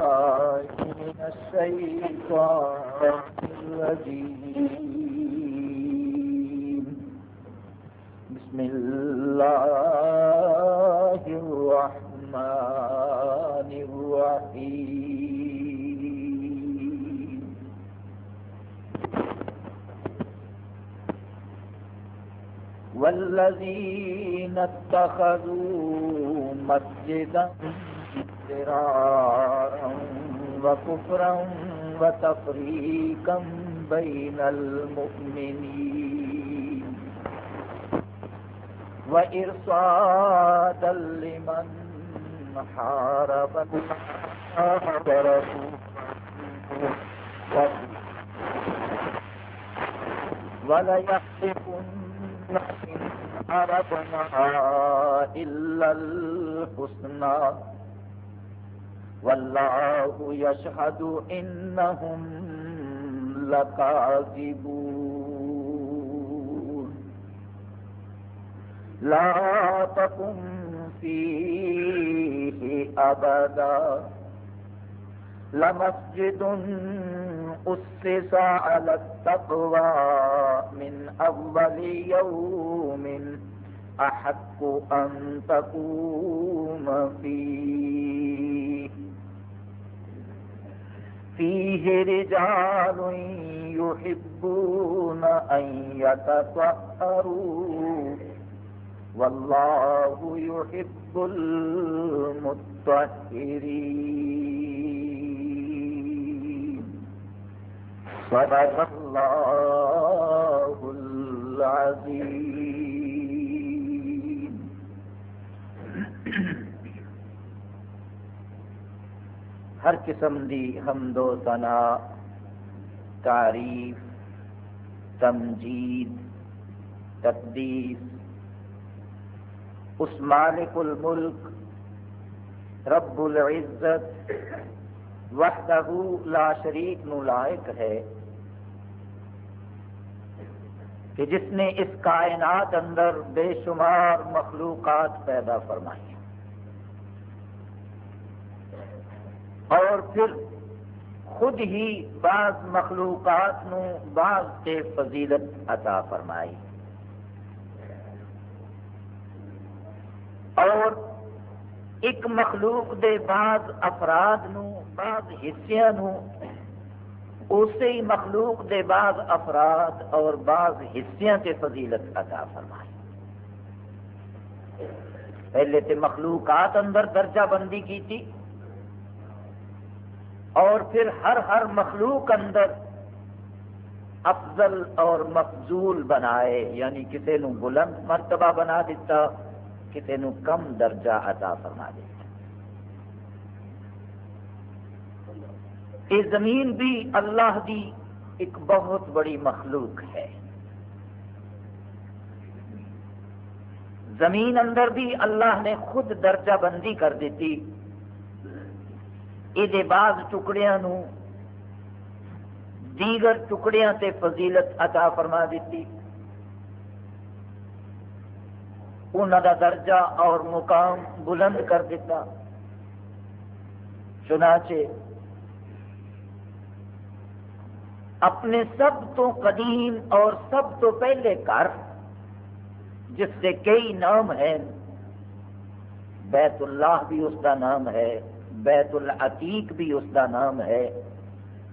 بالله من الشيطان الرجيم. بسم الله الرحمن الرحيم. والذين اتخذوا مسجدا فرارا وكفرا وتفريقا بين المؤمنين وإرصادا لمن حارب الله ورسوله وليحلفن إن أردنا إلا الحسنى والله يشهد إنهم لكاذبون لا تقم فيه أبدا لمسجد أسس على التقوى من أول يوم أحق أن تقوم فيه فيه رجال يحبون أن يتطهروا والله يحب المطهرين صدق الله العظيم ہر قسم دی حمد و ثنا، تعریف، تمجید، تقدیس۔ اس مالک الملک، رب العزت، وحدہ لا شریک نو لائق ہے۔ کہ جس نے اس کائنات اندر بے شمار مخلوقات پیدا فرمائی۔ اور پھر خود ہی بعض مخلوقات نو بعض کے فضیلت عطا فرمائی۔ اور ایک مخلوق دے بعض افراد نو بعض حصیاں نو، اسی مخلوق دے بعض افراد اور بعض حصیاں تے فضیلت عطا فرمائی۔ پہلے تے مخلوقات اندر درجہ بندی کی تھی اور پھر ہر ہر مخلوق اندر افضل اور مفضول بنائے یعنی کسی نو بلند مرتبہ بنا دیتا کسی نو کم درجہ عطا فرما دیتا۔ یہ زمین بھی اللہ دی ایک بہت بڑی مخلوق ہے۔ زمین اندر بھی اللہ نے خود درجہ بندی کر دیتی۔ یہ بعض ٹکڑیاں نو دیگر ٹکڑیاں تے فضیلت عطا فرما دیتی انہوں دا درجہ اور مقام بلند کر دیتا چنانچہ اپنے سب تو قدیم اور سب تو پہلے گھر جس سے کئی نام ہیں بیت اللہ بھی اس کا نام ہے بیت العتیق بھی اس کا نام ہے،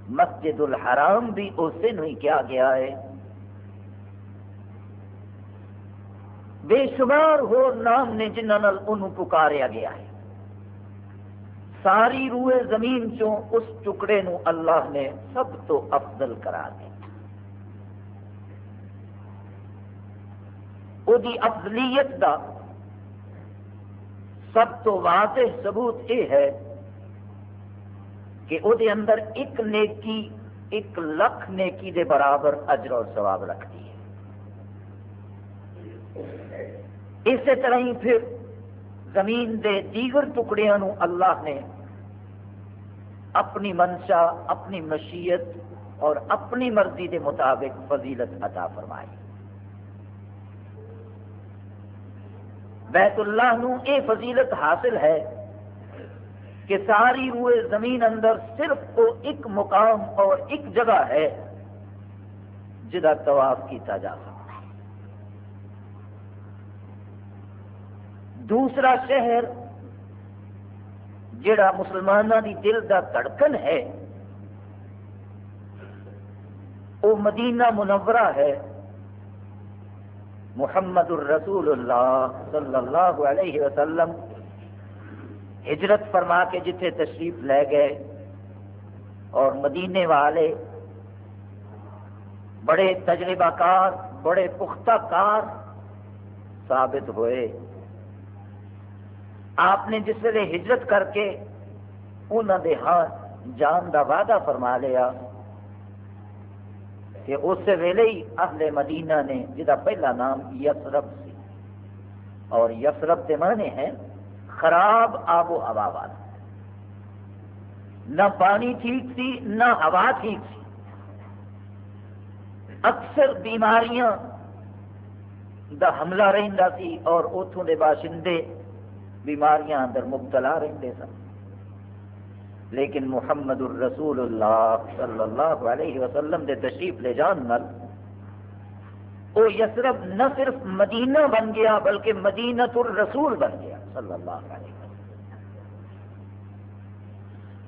مسجد الحرام بھی اسی ہی کیا گیا ہے۔ بے شمار ہو نام نے جنہوں انہوں پکاریا گیا ہے۔ ساری روئے زمین چوں اس ٹکڑے نو اللہ نے سب تو افضل کرا دیا۔ وہ افضلیت دا سب تو واضح ثبوت یہ ہے کہ وہ اندر ایک نیکی، ایک لکھ نیکی دے برابر اجر اور ثواب رکھتی ہے۔ اسی طرح ہی پھر زمین دے دیگر ٹکڑیاں اللہ نے اپنی منشا، اپنی مشیت اور اپنی مرضی دے مطابق فضیلت عطا فرمائی۔ بیت اللہ نو اے فضیلت حاصل ہے۔ کہ ساری روئے زمین اندر صرف وہ ایک مقام اور ایک جگہ ہے جہاں طواف کیتا جا سکتا ہے۔ دوسرا شہر، جڑا مسلمانوں کی دل کا دھڑکن ہے وہ مدینہ منورہ ہے۔ محمد الرسول اللہ صلی اللہ علیہ وسلم ہجرت فرما کے جتھے تشریف لے گئے اور مدینے والے بڑے تجربہ کار، بڑے پختہ کار ثابت ہوئے۔ آپ نے جس ویلے ہجرت کر کے انہوں نے ہاں جان کا وعدہ فرما لیا کہ اس ویلے ہی اہل مدینہ نے، جہاں پہلا نام یسرف سی، اور یسرف کے معنی ہیں خراب آب و ہوا والا نہ پانی ٹھیک سی نہ ہوا ٹھیک سی اکثر بیماریاں دا حملہ رہتا سی اور اتوں کے باشندے بیماریاں اندر مبتلا رہتے سن۔ لیکن محمد الرسول اللہ صلی اللہ علیہ وسلم دے تشریف لے جان نال وہ یسرف نہ صرف مدینہ بن گیا، بلکہ مدینت الرسول بن گیا۔ صلی اللہ علیہ وسلم۔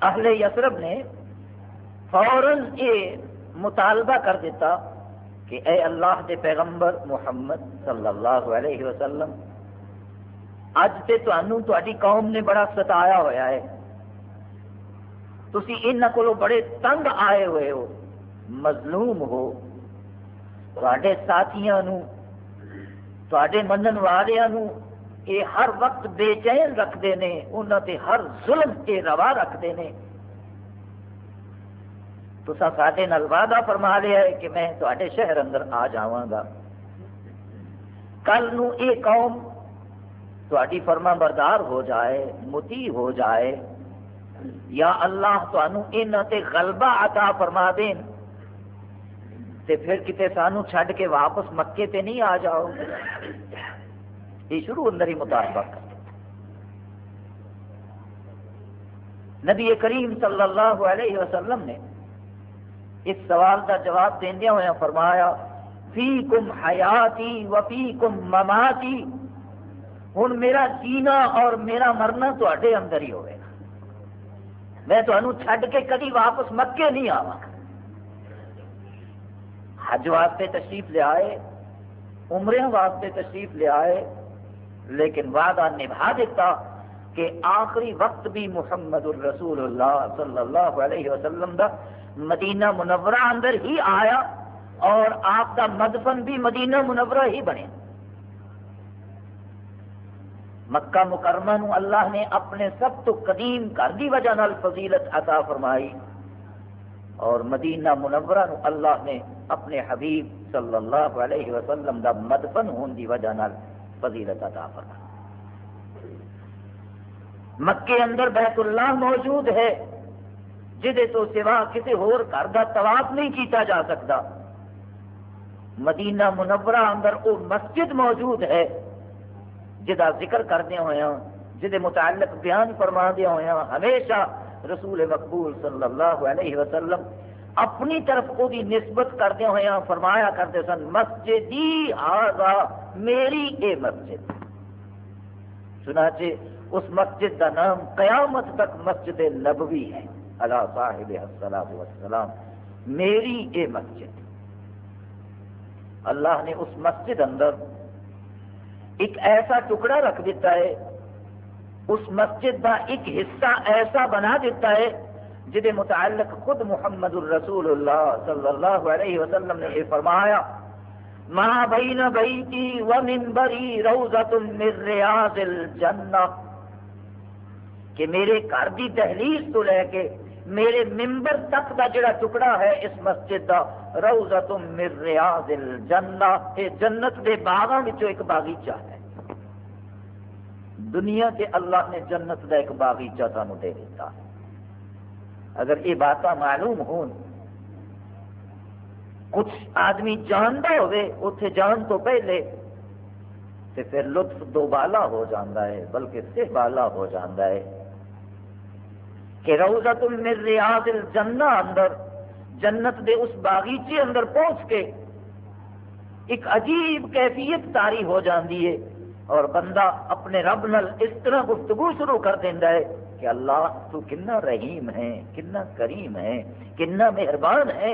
اہل یسرف نے فوراً یہ مطالبہ کر دیتا کہ اے اللہ دے پیغمبر محمد صلی اللہ علیہ وسلم اج تے تھی قوم نے بڑا ستایا ہوا ہے۔ تھی یہاں کو بڑے تنگ آئے ہوئے ہو، مظلوم ہو۔ تے ساتھیاں تے منن والوں یہ ہر وقت بے چین رکھتے ہیں انہوں تے ہر ظلم کے روا رکھتے ہیں۔ تو سارے نال وعدہ فرما لیا ہے کہ میں تے شہر اندر آ جاگا کل نو یہ قوم تاری فرما بردار ہو جائے، متی ہو جائے۔ یا اللہ تنوع تے غلبہ عطا فرما دین۔ تے پھر کتے سانو چھڈ کے واپس مکے تے نہیں آ جاؤ۔ یہ شروع اندر ہی مطالبہ کر نبی کریم صلی اللہ علیہ وسلم نے اس سوال کا جواب دیا ہوا فرمایا فی کم حیاتی و فی کم مماتی۔ ہوں میرا جینا اور میرا مرنا تے اندر ہی ہوئے میں تمہوں چھڈ کے کدی واپس مکے نہیں آوا حج واسطے تشریف لے آئے عمروں واسطے تشریف لے آئے لیکن وعدہ نبھا دیتا کہ آخری وقت بھی محمد الرسول اللہ صلی اللہ علیہ وسلم دا مدینہ منورہ اندر ہی آیا اور آپ کا مدفن بھی مدینہ منورہ ہی بنے۔ مکہ مکرمہ نو اللہ نے اپنے سب تو قدیم گھر کی وجہ نال فضیلت عطا فرمائی اور مدینہ منورہ نو اللہ نے اپنے حبیب صلی اللہ علیہ وسلم دا مدفن ہون دی وجہ نال فضیلت عطا فرمائی مکے اندر بیت اللہ موجود ہے جہے تو سوا کسی ہور گھر کا طواف نہیں کیتا جا سکتا۔ مدینہ منورہ اندر وہ مسجد موجود ہے جہاں ذکر کردیا ہوا جہد متعلق بیان فرما دیا ہوا ہمیشہ رسول مقبول صلی اللہ علیہ وسلم اپنی طرف وہ نسبت کردیا ہوا فرمایا کرتے سن مسجد آگا میری اے مسجد. چنانچہ اس مسجد کا نام قیامت تک مسجد نبوی ہے۔ اللہ صاحب السلام میری اے مسجد۔ اللہ نے اس مسجد اندر ایک ایسا ٹکڑا رکھ دیتا ہے، اس مسجد کا ایک حصہ ایسا بنا دیتا ہے جہد متعلق خود محمد الرسول اللہ صلی اللہ علیہ وسلم نے یہ فرمایا ماں بین بیتی و منبری روزت من ریاض الجنہ. کہ میرے گھر کی دہلیز تو لے کے میرے ممبر تک کا جڑا ٹکڑا ہے اس مسجد کا روزت من ریاض الجنہ یہ جنت کے باغوں ایک باغیچہ ہے۔ دنیا کے اللہ نے جنت کا ایک باغیچہ سانو دے دیتا ہے۔ اگر یہ بات معلوم ہون، کچھ آدمی جانتا ہوئے اتنے جان تو پہلے تو پھر لطف دوبالا ہو جاتا ہے، بلکہ سے بالا ہو جاتا ہے۔ کہ روزت من ریاض الجنہ اندر، جنت دے اس باغیچے اندر پہنچ کے، ایک عجیب کیفیت تاری ہو جاندی ہے۔ اور بندہ اپنے رب نل اس طرح گفتگو شروع کر دینا ہے کہ اللہ، تو کنا رحیم ہے، کنا کریم ہے، کنا مہربان ہے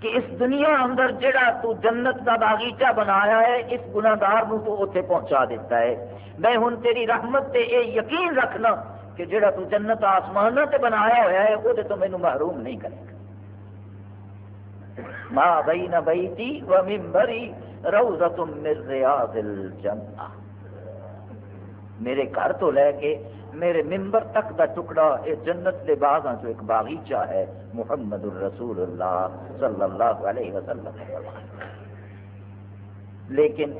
کہ اس دنیا اندر جڑا تو جنت کا باغیچہ بنایا ہے، اس گناگار تو اتنے پہنچا دیتا ہے۔ میں ہوں تیری رحمت تے اے یقین رکھنا کہ جڑا تو جنت آسمان تے بنایا ہوا ہے وہ تو مینو محروم نہیں کرے گا۔ ما بین بیتی و ممبری روزت من ریاض الجنہ۔ میرے گھر تو لے کے میرے ممبر تک دا ٹکڑا یہ جنت کے باغاں جو ایک باغیچہ ہے، محمد الرسول اللہ صلی اللہ علیہ وسلم۔ لیکن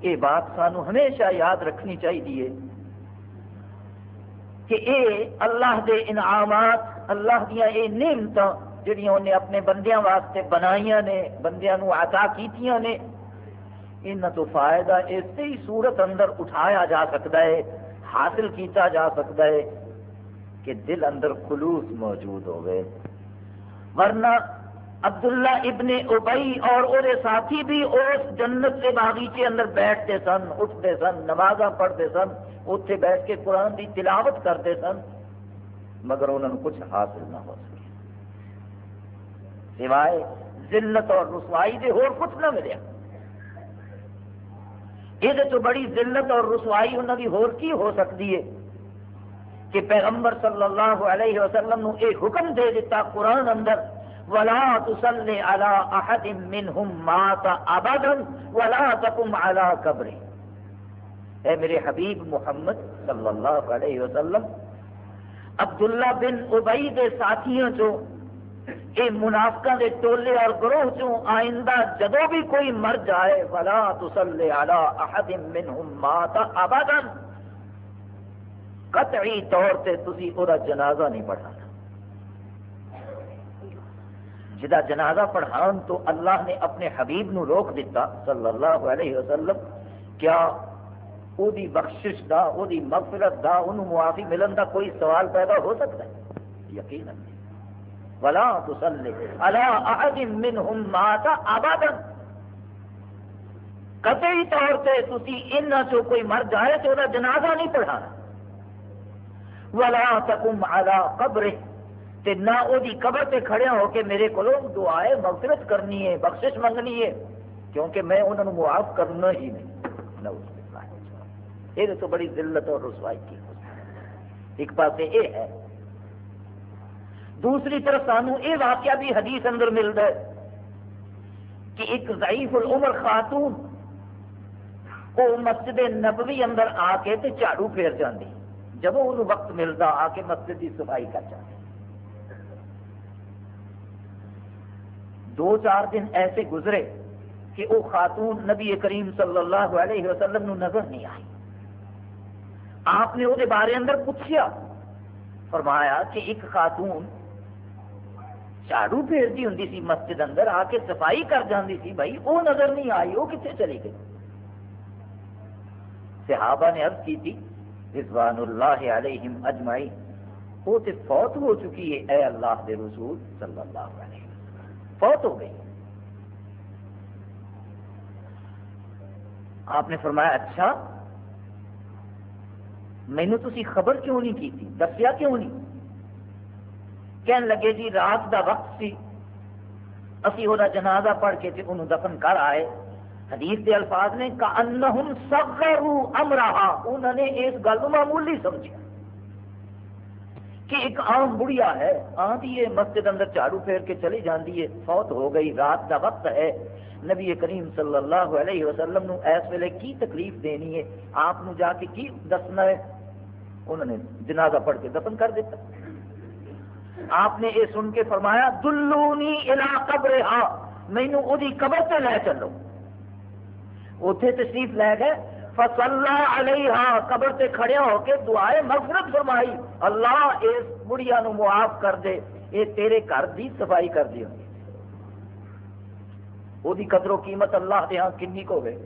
یہ بات سانو ہمیشہ یاد رکھنی چاہیے کہ اے اللہ دے انعامات، اللہ دیا یہ نعمت جہاں انہیں اپنے بندیاں واسطے بنائیاں نے، بندیاں نو عطا کیتیاں نے ان تو فائدہ اسی ہی صورت اندر اٹھایا جا سکتا ہے، حاصل کیتا جا سکتا ہے کہ دل اندر خلوص موجود ہوئے۔ ورنہ عبداللہ ابن ابئی اور وہ ساتھی بھی اس جنت کے باغیچے اندر بیٹھتے سن، اٹھتے سن، نمازاں پڑھتے سن اتنے بیٹھ کے قرآن کی تلاوت کرتے سن، مگر انہوں نے کچھ حاصل نہ ہو سکے۔ سوائے ذلت اور رسوائی دے اور کچھ نہ ملیا یہ تو بڑی ذلت اور رسوائی انہوں کی ہور کی ہو سکتی ہے کہ پیغمبر صلی اللہ علیہ وسلم نو ایک حکم دے دیتا قرآن اندر، ولا تصلی علی احد منہم مات ابدا ولا تقم علی قبر۔ اے میرے حبیب محمد صلی اللہ علیہ وسلم، عبداللہ بن ابئی دے ساتھیوں جو یہ منافقہ دے ٹولے اور گروہ چوں آئندہ جدو بھی کوئی مر جائے، فلا تسلے علی احد منہم مات ابدا قطعی طور سے تسی او جنازہ نہیں پڑھانا۔ جدا جنازہ پڑھان تو اللہ نے اپنے حبیب نو روک دیتا صلی اللہ علیہ وسلم، کیا او دی بخشش دا، او دی مغفرت دا انہوں معافی ملن دا کوئی سوال پیدا ہو سکتا ہے؟ یقینا نہیں۔ ولا تسلی على احد منهم مات ابدا قطعی طور سے تسی ان چو کوئی مر جائے تو وہ جنازہ نہیں پڑھانا ولا تقم على قبره تے نہ او دی جی قبر تے کھڑے ہو کے میرے کو دعائے مغفرت کرنی ہے، بخشش منگنی ہے، کیونکہ میں انہوں نے معاف کرنا ہی نہیں. یہ تو بڑی ذلت اور رسوائی کی. ایک بات یہ ہے دوسری طرف سانو یہ واقعہ بھی حدیث اندر ملتا ہے کہ ایک ضعیف العمر خاتون وہ مسجد نبوی اندر آ کے تے جھاڑو پھیر جاندی۔ جب وہ وقت ملتا آ کے مسجد کی صفائی کر جاتی دو چار دن ایسے گزرے کہ وہ خاتون نبی کریم صلی اللہ علیہ وسلم نو نظر نہیں آئی۔ آپ نے وہ بارے اندر پوچھا فرمایا کہ ایک خاتون جھاڑو پھیرتی ہوں سی مسجد اندر آ کے صفائی کر جاندی سی بھائی وہ نظر نہیں آئی وہ کتنے چلی گئی صحابہ نے عرض کی تھی رضوان اللہ علیہم اجمائی وہ تو فوت ہو چکی ہے اے اللہ دے رسول صلی اللہ علیہ وسلم فوت ہو گئی آپ نے فرمایا اچھا مینو تھی خبر کیوں نہیں کی تھی دسیا کیوں نہیں کہن لگے جی رات دا وقت سی۔ اسی وہ جنازہ پڑھ کے انہوں دفن کر آئے۔ حدیث دے الفاظ نے کانہم صغروا امرها انہوں نے اس گل کو معمولی سمجھا۔ کہ ایک عام بڑھیا ہے آتی ہے، مسجد اندر جھاڑو پھیر کے چلی جاندی ہے، فوت ہو گئی، رات دا وقت ہے۔ نبی کریم صلی اللہ علیہ وسلم نو اس ویلے کی تکلیف دینی ہے؟ آپ نو جا کے کی دسنا ہے؟ انہوں نے جنازہ پڑھ کے دفن کر دیتا۔ آپ نے یہ سن کے فرمایا، دلونی الا قبر ہا مینو وہ قبر سے لے چلو۔ اتے تشریف لے گئے۔ فصلہ علیہ قبر سے کھڑے ہو کے دعائے مغفرت فرمائی۔ اللہ اس بڑھیا نو معاف کر دے۔ یہ تیرے گھر دی صفائی کر دی۔ ہوگی وہ قدر و قیمت اللہ کے ہاں کنی کو گئے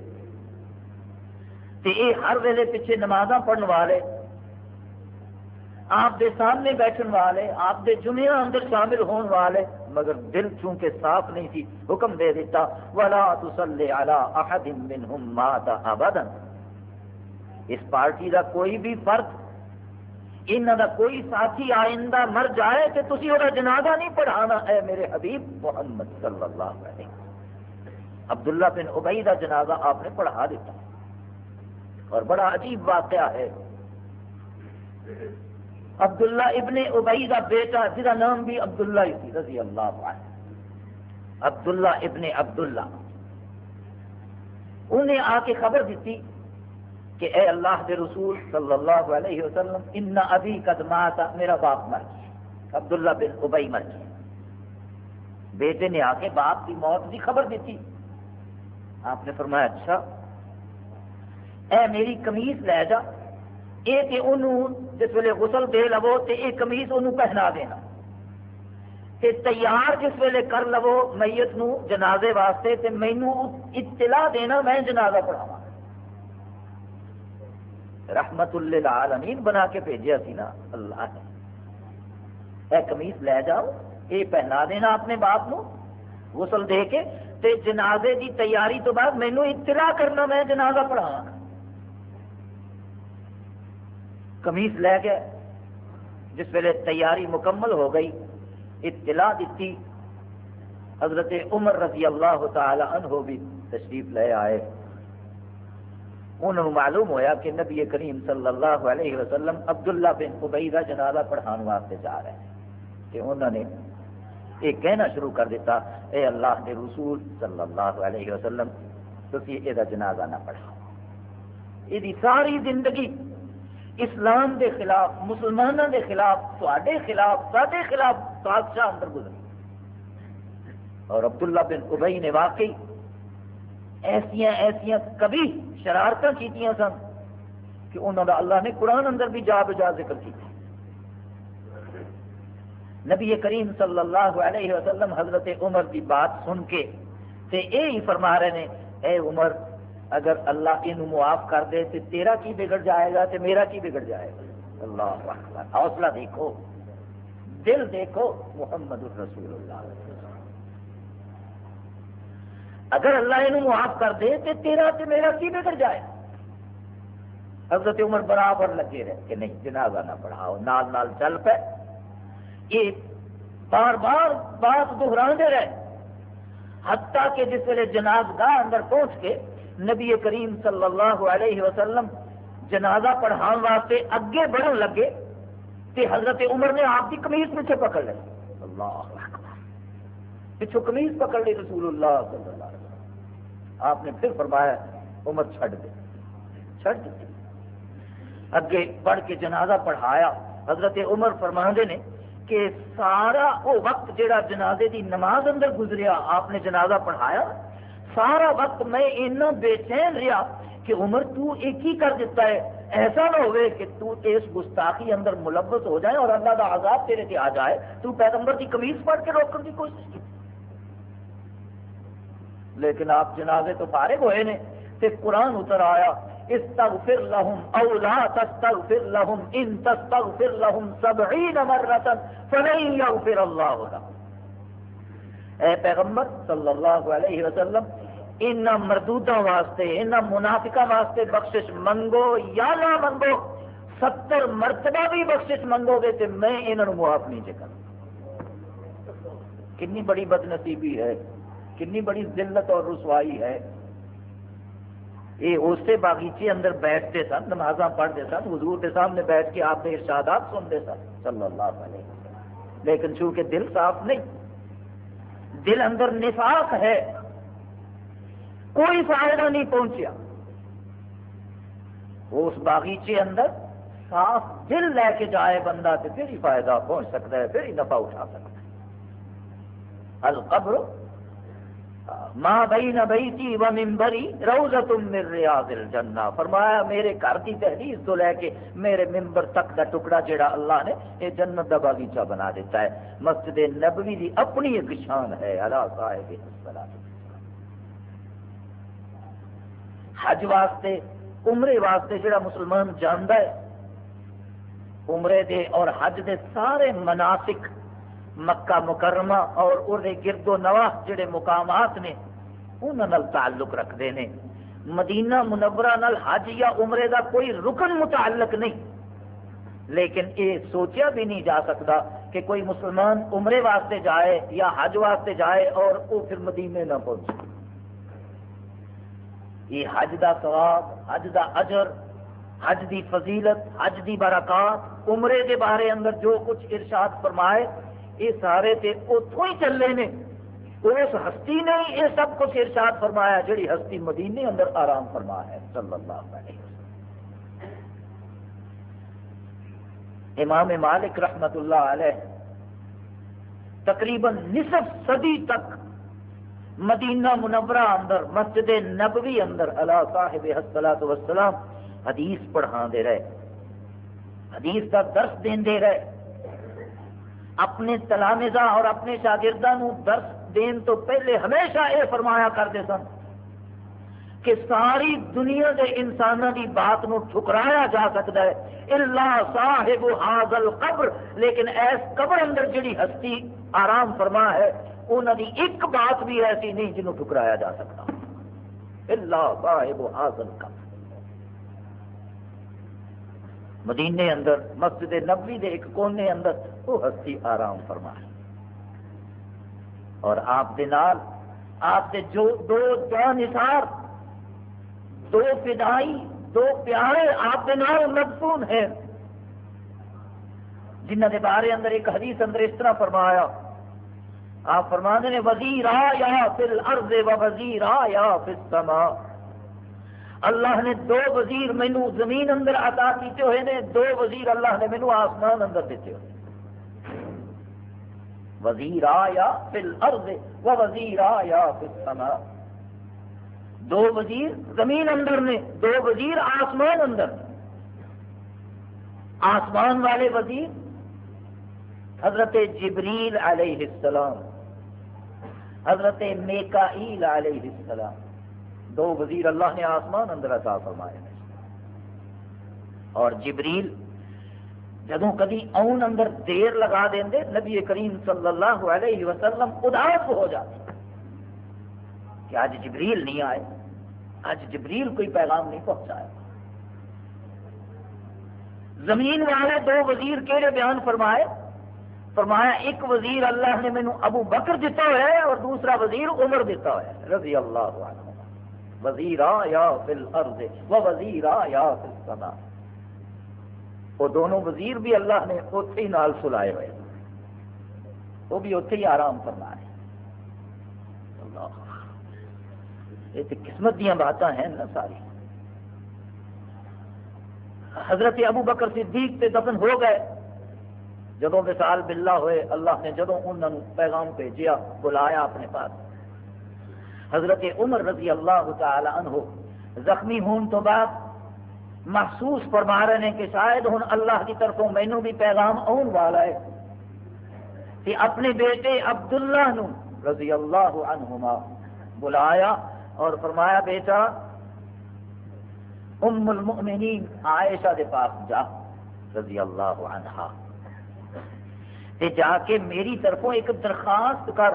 تے اے ہر ویلے پیچھے نمازاں پڑھنے والے آپ دے سامنے بیٹھن والے، آپ دے جمعہ اندر شامل ہون والے، مگر دل چونکہ صاف نہیں تھی، حکم دے دیتا، ولا تصلی علی احد منهم مات ابدا اس پارٹی دا کوئی بھی فرد انہوں دا کوئی ساتھی آئندہ مر جائے تو تسی وہ جنازہ نہیں پڑھانا۔ اے میرے حبیب محمد صلی اللہ علیہ وسلم، عبداللہ بن ابئی کا جنازہ آپ نے پڑھا دیتا۔ اور بڑا عجیب واقعہ ہے۔ عبداللہ ابن ابئی کا بیٹا جہاں نام بھی عبداللہ ہی رضی اللہ عنہ۔ عبداللہ ابن عبداللہ۔ انہیں آ کے خبر دیتی کہ اے اللہ کے رسول صلی اللہ علیہ وسلم، ان ابھی قدمات میرا باپ مر گیا۔ عبداللہ بن ابئی مر گیا۔ بیٹے نے آ کے باپ کی موت کی خبر دیتی آپ نے فرمایا اچھا اے میری کمیز لے جا۔ یہ کہ انہوں جس ویلے غسل دے لو تو یہ کمیز انہوں پہنا دینا۔ تے تیار جس ویلے کر لو میت نو جنازے واسطے تے مینو اطلاع دینا میں جنازہ پڑھاوا رحمت للعالمین بنا کے بھیجیا سی نا اللہ نے۔ اے کمیز لے جاؤ یہ پہنا دینا اپنے باپ نو غسل دے کے۔ تے جنازے دی تیاری تو بعد مینو اطلاع کرنا میں جنازہ پڑھاوا کمیز لے گئے جس ویلے تیاری مکمل ہو گئی، اطلاع دیتی حضرت عمر رضی اللہ تعالی عنہ بھی تشریف لے آئے۔ انہوں معلوم ہویا کہ نبی کریم صلی اللہ علیہ وسلم عبداللہ بن ابئی کا جنازہ پڑھان واسطے جا رہے ہیں۔ کہ انہوں نے یہ کہنا شروع کر دیتا، اے اللہ کے رسول صلی اللہ علیہ وسلم تھی یہ جنازہ نہ پڑھاؤ۔ یہ ساری زندگی اسلام دے خلاف مسلمانوں دے خلاف تے خلاف سارے خلاف بادشاہ اندر گزری۔ اور عبداللہ بن ابئی نے واقعی ایسیا ایسیا کبھی شرارت کی سن کہ انہوں دا اللہ نے قرآن اندر بھی جا بجا ذکر کی نبی کریم صلی اللہ علیہ وسلم حضرت عمر کی بات سن کے تے اے ہی فرما رہے ہیں اے عمر اگر اللہ یہ معاف کر دے تو تیرا کی بگڑ جائے گا تو میرا کی بگڑ جائے گا؟ اللہ اکبر۔ حوصلہ دیکھو۔ دل دیکھو۔ محمد الرسول اللہ۔ اگر اللہ یہ معاف کر دے تو تیرا تو میرا کی بگڑ جائے؟ حضرت عمر برابر لگے رہے کہ نہیں، جنازہ نہ پڑھاؤ، نال نال چل پہ یہ بار بار بات دہرا رہے۔ حتیٰ کہ جس ویلے جناز گاہ اندر پہنچ کے نبی کریم صلی اللہ علیہ وسلم جنازہ پڑھان واسطے اگے بڑھن لگے کہ حضرت عمر نے آپ کی کمیز پیچھے پکڑ لی اللہ پچھو کمیز پکڑ لی رسول اللہ صلی اللہ علیہ وسلم۔ آپ نے پھر فرمایا، عمر چھڑ دے۔ چھڑ دی۔ اگے پڑھ کے جنازہ پڑھایا۔ حضرت عمر فرما نے کہ سارا وہ وقت جڑا جنازے دی نماز اندر گزریا، آپ نے جنازہ پڑھایا؟ سارا وقت میں اتنا بے چین رہا کہ عمر تو ایک ہی کر دیتا ہے۔ ایسا نہ ہوئے کہ تو اس گستاخی اندر ملبس ہو جائے اور اللہ کا عذاب تیرے سے آ جائے۔ تو پیغمبر کی کمیز پڑھ کے روکنے کی کوشش کی۔ لیکن آپ جنازے تو فارغ ہوئے نے۔ تے قرآن اتر آیا۔ استغفر لهم او لا تستغفر لهم ان تستغفر لهم سبعین مرتا فلن یغفر اللہ لهم۔ اے پیغمبر صلی اللہ علیہ وسلم ان مردودوں واسطے ان منافقہ واسطے بخشش منگو یا نہ منگو، ستر مرتبہ بھی بخشش منگو گے تو میں انہوں معاف نہیں چکا کنی بڑی بد نصیبی ہے کنی بڑی ذلت اور رسوائی ہے۔ یہ اسی باغیچے اندر بیٹھتے سن، نمازاں پڑھتے سن، حضور کے سامنے بیٹھ کے آپ کے ارشادات سنتے سن، صلی اللہ علیہ وسلم۔ لیکن چونکہ دل صاف نہیں، دل اندر نفاق ہے کوئی فائدہ نہیں پہنچیا۔ وہ اس باغیچے اندر صاف دل لے کے جائے بندہ تو پھر ہی فائدہ پہنچ سکتا ہے پھر ہی نفع اٹھا سکتا ہے۔ القبر ماں بئی نہ بئی تھی وہ ممبری روزہ تم مر ریاض الجنہ۔ فرمایا، میرے گھر کی تحریر تو لے کے میرے ممبر تک کا ٹکڑا جڑا اللہ نے یہ جنت کا باغیچہ بنا دیتا ہے۔ مسجد نبوی دی اپنی ایک شان ہے اللہ صاحب حج واسطے، عمرے واسطے جڑا مسلمان جانتا ہے۔ عمرے دے اور حج دے سارے مناسک مکہ مکرمہ اور وہ گرد و نواح جڑے مقامات نے انہوں تعلق رکھتے ہیں مدینہ منورہ نال حج یا عمرے دا کوئی رکن متعلق نہیں۔ لیکن یہ سوچا بھی نہیں جا سکتا کہ کوئی مسلمان عمرے واسطے جائے یا حج واسطے جائے اور وہ پھر مدینے نہ پہنچے۔ یہ حج دا ثواب، حج دا اجر، حج دی فضیلت، حج دی برکات، عمرے کے بارے اندر جو کچھ ارشاد فرمائے، یہ سارے تے اتوں ہی چلے نے۔ اس ہستی نے یہ سب کچھ ارشاد فرمایا، جڑی ہستی مدینے اندر آرام فرما ہے، صلی اللہ علیہ وسلم۔ امام مالک رحمت اللہ علیہ تقریباً نصف صدی تک مدینہ منورہ اندر، مسجد نبوی اندر اللہ صاحب حسلات وسلام حدیث پڑھا دے رہے۔ حدیث کا درس دین دے رہے۔ اپنے تلامزہ اور اپنے شاگردان درس دین تو پہلے ہمیشہ یہ فرمایا کرتے سن کہ ساری دنیا کے انسانوں کی بات نو ٹھکرایا جا سکتا ہے۔ اللہ صاحب حاضل قبر لیکن ایس قبر اندر جڑی ہستی آرام فرما ہے انہوں کی ایک بات بھی ایسی نہیں جنہوں ٹھکرایا جا سکتا۔ اللہ صاحب مدینے اندر، مسجد نبوی دے ایک کونے اندر، وہ ہستی آرام فرما ہے اور آپ دے نال، آپ دے جو دو جانثار دو فدائی، دو پیارے آپ کے نام مدفون ہیں۔ جنہ کے بارے اندر ایک حدیث اندر اس طرح فرمایا آپ فرما نے وزیر آ یا پھر ارض و وزیر آ یا پھر سما اللہ نے دو وزیر مینو زمین اندر عطا کیتے ہوئے نے، دو وزیر اللہ نے مینو آسمان اندر دیتے ہوئے۔ وزیر آ یا پھر ارض و وزیر آ یا پھر سما دو وزیر زمین اندر نے، دو وزیر آسمان اندر۔ آسمان والے وزیر حضرت جبریل علیہ السلام۔ حضرت میکائیل علیہ السلام۔ دو وزیر اللہ نے آسمان اندر عطا فرمائے۔ اور جبریل جدو کدی اون اندر دیر لگا دیں دے نبی کریم صلی اللہ علیہ وسلم اداس ہو جاتے۔ کہ آج جبریل نہیں آئے، آج جبریل کوئی پیغام نہیں پہنچایا۔ زمین والے دو وزیر کہڑے بیان فرمائے؟ فرمایا، ایک وزیر اللہ نے مینو ابو بکر دیتا ہوا ہے اور دوسرا وزیر عمر دیتا ہوا ہے۔ رضی اللہ عنہ۔ وزیر یا فی الارض و وزیر یا فی السماء وہ دونوں وزیر بھی اللہ نے اتنے ہی نال سلائے ہوئے۔ وہ بھی اتنے ہی آرام فرمائے۔ اللہ۔ یہ تو قسمت دیا باتیں ہیں نا ساری۔ حضرت ابو بکر صدیق تے دفن ہو گئے۔ جدو وسال بلا ہوئے، اللہ نے جدو انہوں پیغام بھیجیا، بلایا اپنے پاس۔ حضرت عمر رضی اللہ تعالی عنہ زخمی ہون تو بعد محسوس فرما رہے ہیں کہ شاید ہوں اللہ کی طرفوں مینو بھی پیغام آن والا ہے کہ اپنے بیٹے عبداللہ نو رضی اللہ عنہما بلایا اور فرمایا، بیٹا، ام المؤمنین عائشہ دے پاس جا رضی اللہ عنہا۔ تے جا کے میری طرفوں ایک درخواست کر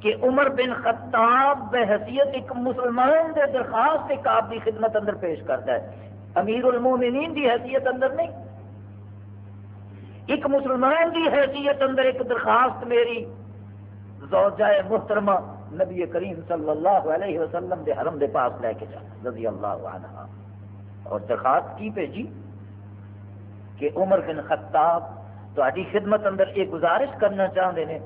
کہ عمر بن خطاب بحثیت ایک مسلمان دے درخواست ایک آپ کی خدمت اندر پیش کرتا ہے امیر المومنین دی حیثیت اندر نہیں۔ ایک مسلمان دی حیثیت اندر ایک درخواست میری۔ زوجہ محترمہ نبی کریم صلی اللہ علیہ وسلم دے حرم دے پاس لے کے جا، رضی اللہ عنہ اور درخواست کی بھیجی کہ عمر بن خطاب تاری خدمت اندر یہ گزارش کرنا چاہتے ہیں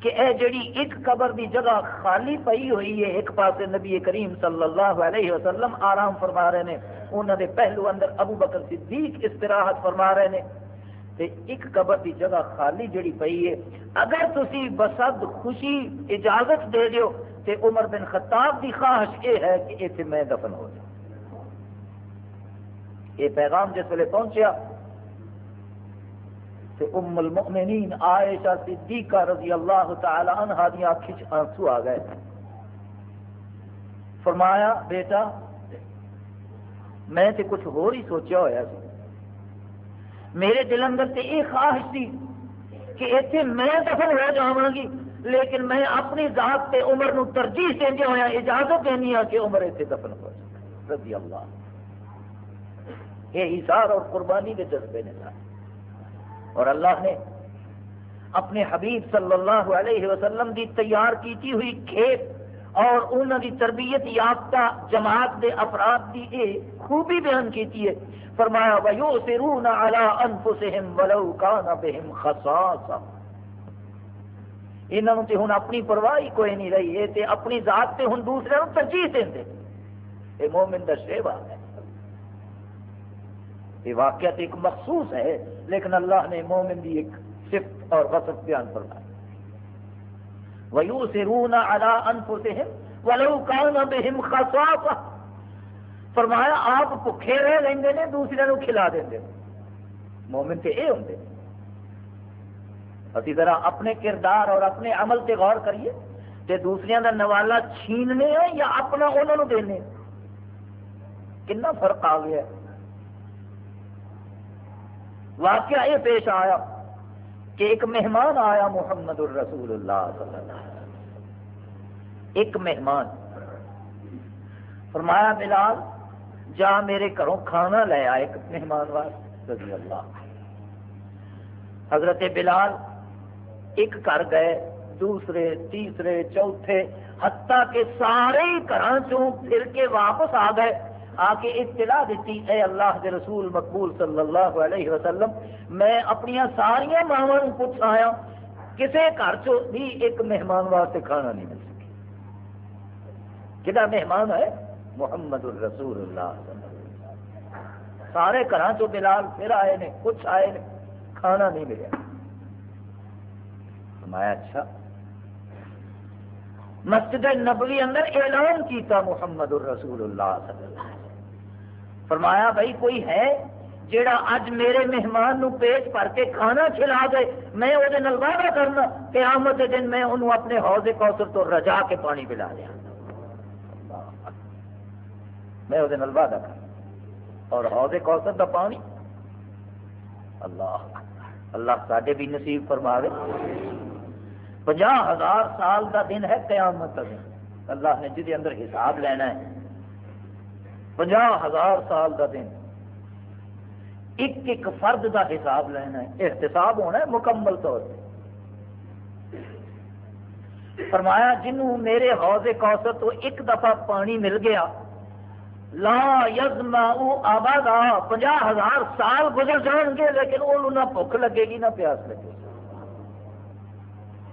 کہ اے جڑی ایک قبر دی جگہ خالی پئی ہوئی ہے، ایک پاسے نبی کریم صلی اللہ علیہ وسلم آرام فرما رہے ہیں انہوں نے پہلو اندر ابو بکر صدیق استراحت فرما رہے ہیں تے ایک قبر دی جگہ خالی جڑی پئی ہے۔ اگر تسی بسد خوشی اجازت دے دیو، تے عمر بن خطاب دی خواہش یہ ہے کہ اتنے میں دفن ہو جاؤں۔ یہ پیغام جس ویلے پہنچیا تے ام المؤمنین عائشہ صدیقہ رضی اللہ تعالی عنہ دی آنکھ آنسو آ گئے۔ فرمایا، بیٹا، میں تے کچھ ہو ہی سوچا ہوا سی۔ میرے دل اندر سے یہ خواہش تھی کہ اتنے میں دفن ہو جا گی، لیکن میں اپنی ذات سے عمر نو ترجیح دے ہوا اجازت دینی ہوں کہ عمر اتنے دفن ہو جائے رضی اللہ یہ اشار اور قربانی کے جذبے نے سارے اور اللہ نے اپنے حبیب صلی اللہ علیہ وسلم دی تیار کیتی ہوئی کھیت اور انہوں دی تربیت یافتہ جماعت دے افراد دی اے خوبی بیان کیتی ہے۔ فرمایا، وَيُؤْثِرُونَ عَلَىٰ أَنفُسِهِمْ وَلَوْ كَانَ بِهِمْ خَصَاصًا۔ انہوں تے ہن اپنی پرواہ ہی کوئی نہیں رہی ہے تے اپنی ذات تے ہن دوسرے کو ترجیح دیں دے۔ یہ مومن دا شیوا ہے۔ یہ واقعہ ایک مخصوص ہے، لیکن اللہ نے مومن دی ایک صفت اور وصف بیان فرمایا وَيُؤْثِرُونَ عَلَىٰ أَنفُسِهِمْ وَلَوْ كَانَ بِهِمْ خَصَاصَةٌ۔ فرمایا، آپ بھوکے رہ لیں نے، دوسرے کو کھلا دیں مومن تے اے ہوندے۔ اسی طرح اپنے کردار اور اپنے عمل تے غور کریے، تے دوسرے دا نوالا چھیننے ہیں یا اپنا انہوں دینے کنا فرق آ گیا واقعہ یہ پیش آیا کہ ایک مہمان آیا محمد الرسول اللہ صلی اللہ علیہ وسلم۔ ایک مہمان۔ فرمایا، بلال، جا میرے گھروں کھانا لے آئے ایک مہمان واسطے۔ رضی اللہ۔ حضرت بلال ایک گھر گئے، دوسرے، تیسرے، چوتھے، حتیٰ کہ سارے گھر چوں پھر کے واپس آ گئے۔ آ کے اطلاع دیتی، اے اللہ کے رسول مقبول صلی اللہ علیہ وسلم، میں اپنی ساریا ماوا پوچھ آیا کسی گھر چ بھی ایک مہمان واسطے کھانا نہیں مل سکے۔ کہنا مہمان ہے؟ محمد الرسول اللہ سارے گھر چ بلال پھر آئے نے، کچھ آئے نے، کھانا نہیں ملیا۔ فرمایا اچھا۔ مسجد نبوی اندر اعلان کیتا محمد الرسول اللہ صلی اللہ علیہ وسلم۔ فرمایا بھائی کوئی ہے جیڑا اج میرے مہمان نو پیٹ بھر کے کھانا کھلا دے؟ میں وہ وعدہ کرنا، قیامت دن میں انہوں اپنے حوض کوثر تو رجا کے پانی پلا دیا میں وہ وعدہ کرنا۔ اور حوض کوثر دا پانی؟ اللہ اللہ ساڈے بھی نصیب فرماوے۔ پنجا ہزار سال کا دن ہے، قیامت کا دن۔ اللہ نے جہد اندر حساب لینا ہے۔ پنجا ہزار سال کا دن۔ ایک ایک فرد کا حساب لینا ہے، احتساب ہونا ہے مکمل طور پہ۔ فرمایا، جنہوں میرے حوض کوثر تو ایک دفعہ پانی مل گیا، لا یزما آبادا پنجا ہزار سال گزر جان گے، لیکن وہ نہ بھوک لگے گی، نہ پیاس لگے گی۔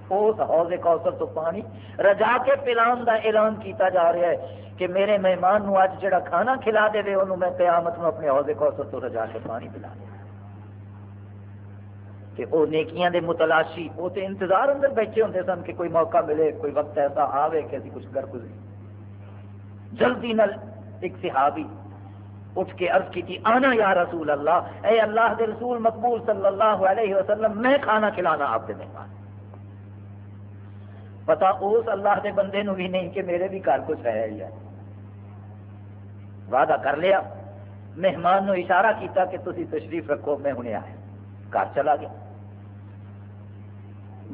اس حوض کوثر تو پانی رجا کے پلان دا اعلان کیتا جا رہا ہے کہ میرے مہمان نو اج جڑا کھانا کھلا دے وے انہوں میں قیامت نو اپنے حوض کوثر تو رجا کے پانی پلا دے۔ کہ وہ نیکیاں دے متلاشی وہ تے انتظار اندر بیٹھے ہوندے سن کہ کوئی موقع ملے، کوئی وقت ایسا آوے کہ اسی کچھ کر گزری۔ جلدی نل ایک صحابی اٹھ کے عرض کی تھی، آنا یا رسول اللہ، اے اللہ دے رسول مقبول صلی اللہ علیہ وسلم، میں کھانا کھلانا آپ دے مہمان۔ پتا اس اللہ دے بندے نو بھی نہیں کہ میرے بھی گھر کچھ ہے یا وعدہ کر لیا۔ مہمان نو اشارہ کیتا کہ تسی تشریف رکھو، میں ہوں آیا۔ گھر چلا گیا۔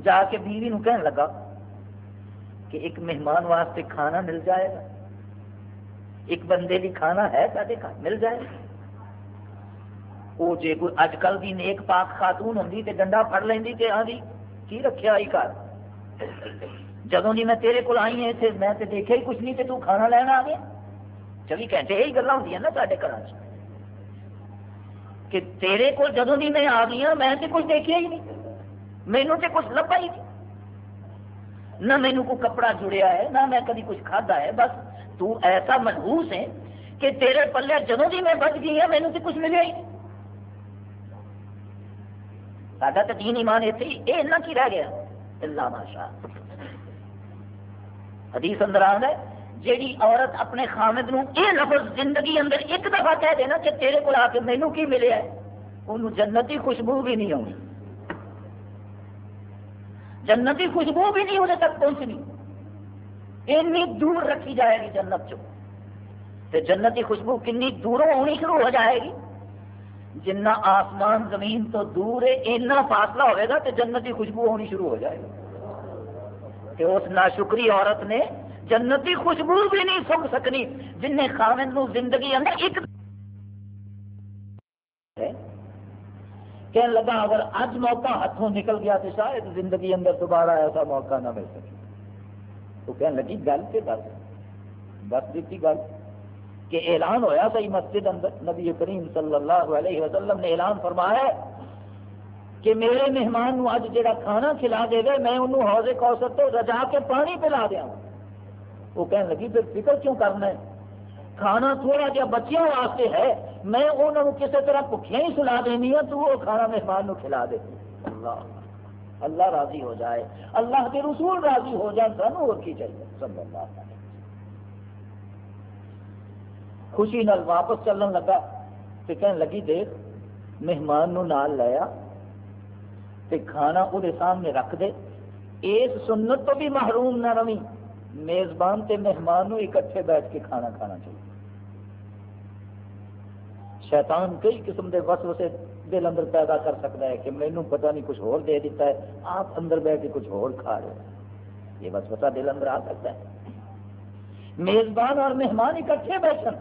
جا کے بیوی نو کہنے لگا کہ ایک مہمان واسطے کھانا مل جائے گا۔ ایک بندے بھی کھانا ہے سارے گھر، مل جائے گا۔ وہ جی کوئی اج کل کی نیک پاک خاتون ہوں تو ڈنڈا پڑ لینی کہ ہاں جی کی رکھا آئی گھر؟ جدوں جی میں تیرے کو آئی ہوں اتنے میں تے دیکھا ہی کچھ نہیں تو تو کھانا لینا آ گیا۔ چوبی گھنٹے یہی گلا ہوں نا سارے گھر کہ تیرے کو جدوں دی میں آ گئی ہوں میں تو کچھ دیکھا ہی نہیں۔ مینو تو کچھ لبا ہی نہیں۔ نہ مینو کو کپڑا جڑیا ہے، نہ میں کدی کچھ کھادا ہے۔ بس تو ایسا منہوس ہے کہ تیرے پلے جدوں دی میں بچ گئی ہوں مینو تو کچھ ملیا ہی نہیں۔ ساڈا تو دین ایمان اتنے یہ کی رہ گیا۔ اللہ ماشاء حدیث اندر آ ہے، جیڑی عورت اپنے خامد نو اے لفظ زندگی اندر ایک دفعہ کہہ دینا کہ تیرے کو آ کے مینو کی ملے ہے انہوں جنتی خوشبو بھی نہیں آنی۔ جنتی خوشبو بھی نہیں انہیں تک پہنچنی۔ اینی دور رکھی جائے گی جنت چ جنتی خوشبو کنی دوروں ہونی شروع ہو جائے گی۔ جنہ آسمان زمین تو دور ہے، اینا فاصلہ ہوئے گا تو جنت کی خوشبو ہونی شروع ہو جائے گا کہ اس ناشکری عورت نے جنت کی خوشبو بھی نہیں سنگ سکنی، جن نے خامن نو زندگی اندر ایک کہنے لگا، اگر اج موقع ہاتھوں نکل گیا تو شاید زندگی اندر دوبارہ ایسا موقع نہ مل سکے۔ تو کہنے لگی، گل سے دس دس دیتی گل۔ کہ اعلان ہویا صحیح مسجد اندر، نبی کریم صلی اللہ علیہ وسلم نے اعلان فرمایا کہ میرے مہمان نو اج جڑا کھانا کھلا دے گا میں انہوں حوض کوثر تو رجا کے پانی پلا دیا۔ وہ کہنے لگی، پھر فکر کیوں کرنا ہے؟ کھانا تھوڑا جہا بچیاں واسطے ہے، میں انہوں نے کسی طرح بھوکیاں ہی سلا دینی ہوں تو وہ کھانا مہمان نو کھلا دے۔ اللہ اللہ راضی ہو جائے۔ اللہ کے رسول راضی ہو جائے سانو اور کی چاہیے؟ صلی اللہ علیہ خوشی نال واپس چلن لگا تو کہنے لگی دیکھ مہمان نو نال لیا تے کھانا وہ سامنے رکھ دے اس سنت تو بھی محروم نہ روی میزبان تے مہمان نو اکٹھے بیٹھ کے کھانا کھانا چاہیے شیطان کئی قسم کے وسوسے دل اندر پیدا کر سکتا ہے کہ مینو پتہ نہیں کچھ اور دے دیتا ہے آپ اندر بیٹھ کے کچھ اور کھا رہے ہیں یہ وسوسہ دل اندر آ سکتا ہے میزبان اور مہمان اکٹھے بیٹھن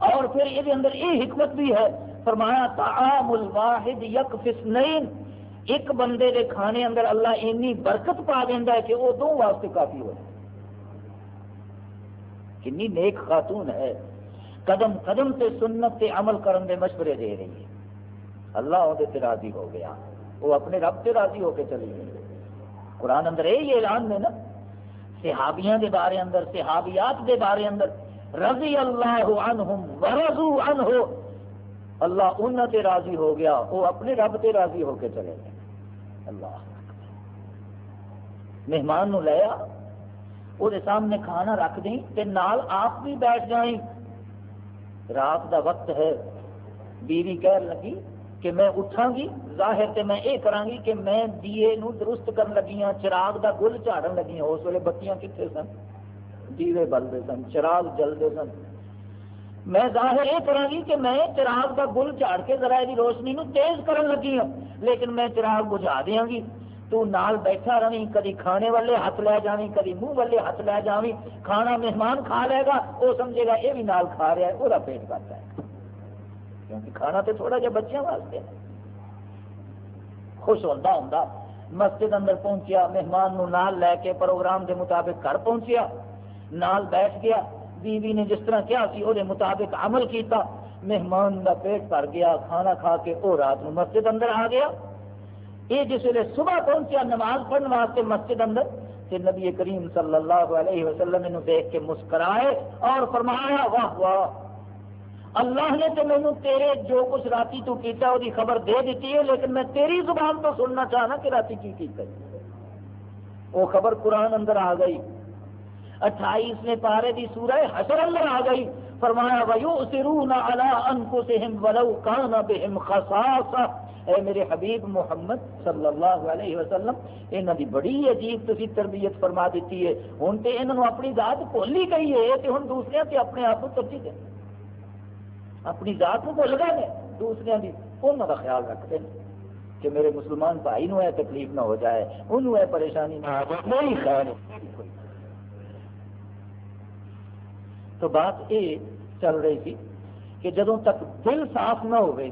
اور پھر یہ اندر یہ حکمت بھی ہے، فرمایا تعام الواحد یک فسنین ایک بندے دے کھانے اندر اللہ اینی برکت پا دینا ہے کہ وہ دو واسطے کافی ہو کنی نیک خاتون ہے۔ قدم قدم سے سنت سے عمل کرن دے مشورے دے رہی ہے۔ اللہ وہ راضی ہو گیا۔ وہ اپنے رب سے راضی ہو کے چلی گئی۔ قرآن اندر یہ اعلان میں نا، صحابیاں دے بارے اندر، صحابیات دے بارے اندر رضی اللہ عنہم ورضو عنہ۔ اللہ انہوں تے راضی ہو گیا، وہ اپنے رب تے راضی ہو کے چلے گئے۔ اللہ۔ مہمان نو لیا وہ سامنے کھانا رکھ دیں تے نال آپ بھی بیٹھ جائیں۔ رات دا وقت ہے۔ بیوی کہہ لگی کہ میں اٹھا گی، ظاہر تے میں یہ کرا گی کہ میں دیے نو درست کرن لگی ہوں چراغ دا گل جھاڑن لگی ہوں اس ویلے بتیاں کتنے سن؟ دیوے بلتے سن، چراغ جلتے سن۔ میں ظاہر یہ کرا گی کہ میں چراغ کا گل چاڑ کے ذرا یہ روشنی نو تیز کرن لگی ہوں لیکن میں چراغ بجھا دیا گی۔ تو نال بیٹھا رہی، کدی کھانے والے ہاتھ لے جانی کدی منہ والے ہاتھ لے جانی کھانا مہمان کھا لے گا وہ سمجھے گا یہ بھی نال کھا رہا ہے وہ پیٹ کرتا ہے۔ کیونکہ کھانا تو تھوڑا جا بچوں واسطے ہے۔ خوش ہوتا ہوں مسجد اندر پہنچیا، مہمان نو نال لے کے پروگرام دے مطابق گھر پہنچیا۔ نال بیٹھ گیا۔ بیوی نے جس طرح کیا سی وہ مطابق عمل کیتا۔ مہمان دا پیٹ بھر گیا، کھانا کھا کے وہ رات نو مسجد اندر آ گیا۔ یہ جس ویلے صبح پہنچیا نماز پڑھنے واسطے مسجد اندر، تے نبی کریم صلی اللہ علیہ وسلم نے دیکھ کے مسکرائے اور فرمایا، واہ واہ۔ اللہ نے تو مینو تیرے جو کچھ راتی تو کیتا وہ خبر دے دیتی ہے، لیکن میں تیری زبان تو سننا چاہنا کہ راتی کی کیتا وہ خبر قرآن اندر آ گئی۔ اٹھائیسویں پارے کی سورہ حشر اندر آ گئی۔ فرمایا وَيُؤْثِرُونَ عَلَىٰ أَنفُسِهِمْ وَلَوْ كَانَ بِهِمْ خَصَاصَةٌ. اے میرے حبیب محمد صلی اللہ علیہ وسلم انہاں دی بڑی عجیب تسی تربیت فرما دیتی ہے۔ ہن تے انہاں نو اپنی ذات بھول ہی گئی ہے تے ہن دوسرے تے اپنے آپ کو ترجیح دے اپنی ذات کو بھول گئے دوسرے دی انہاں دا خیال رکھتے ہیں کہ میرے مسلمان بھائی نو تکلیف نہ ہو جائے انہوں پریشانی نہ ہو نہیں خیر۔ تو بات یہ چل رہی تھی کہ جدوں تک دل صاف نہ ہوئے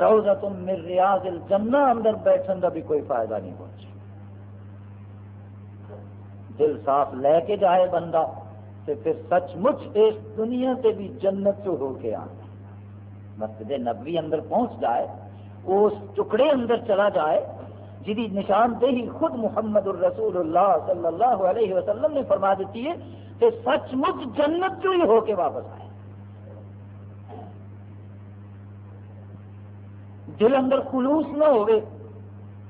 روزہ تم مر ریاض الجنہ، اندر بیٹھن کا بھی کوئی فائدہ نہیں پہنچے دل صاف لے کے جائے بندہ تو پھر سچ مچ اس دنیا سے بھی جنت جو ہو کے آنا۔ مسجد نبوی اندر پہنچ جائے، اس ٹکڑے اندر چلا جائے جی نشاندہی خود محمد الرسول اللہ صلی اللہ علیہ وسلم نے فرما دیتی ہے کہ سچ مچ جنت ہی ہو کے واپس آئے؟ دل اندر خلوص نہ ہوئے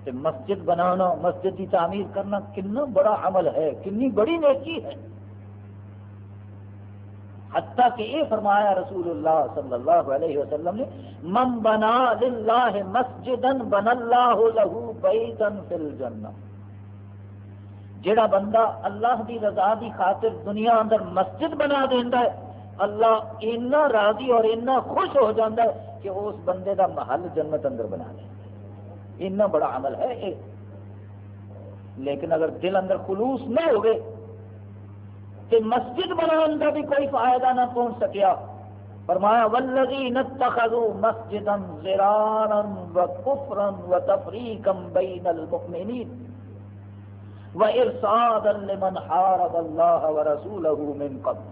تو مسجد بنانا، مسجد کی تعمیر کرنا کنا بڑا عمل ہے کنی بڑی نیکی ہے۔ حتیٰ کہ یہ فرمایا رسول اللہ صلی اللہ علیہ وسلم نے، من بنا للہ مسجدا بن اللہ لہو بیتن فی الجنہ. جڑا بندہ اللہ دی رضا دی خاطر دنیا اندر مسجد بنا دینا ہے، اللہ اینا راضی اور اینا خوش ہو جاتا ہے کہ اس بندے دا محل جنت اندر بنا لے اینا بڑا عمل ہے یہ۔ لیکن اگر دل اندر خلوص نہ ہوگے کہ مسجد بنانے کا بھی کوئی فائدہ نہ پہنچ سکیا۔ فرمایا والذین اتخذوا مسجدا زرارا وکفرا وتفریقا بین المؤمنین وارصادا لمن حارب اللہ ورسولہ من قبل۔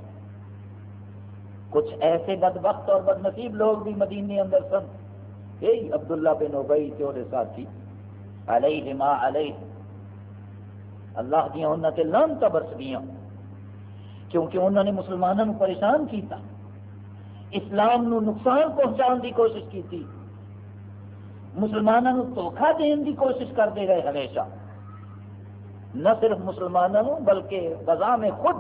کچھ ایسے بدبخت اور بد نصیب لوگ بھی مدینے اندر سن۔ یہی عبداللہ بن ابئی کے وہ ساتھی علیہ ما علیہ۔ اللہ دیا انہوں نے لانتا برس دیا۔ کیونکہ انہوں نے مسلمانوں کو پریشان کیتا۔ اسلام نو نقصان پہنچان دی کوشش کی تھی مسلمانوں دھوکھا دین دی کوشش کرتے رہے ہمیشہ۔ نہ صرف مسلمانوں بلکہ بزا میں خود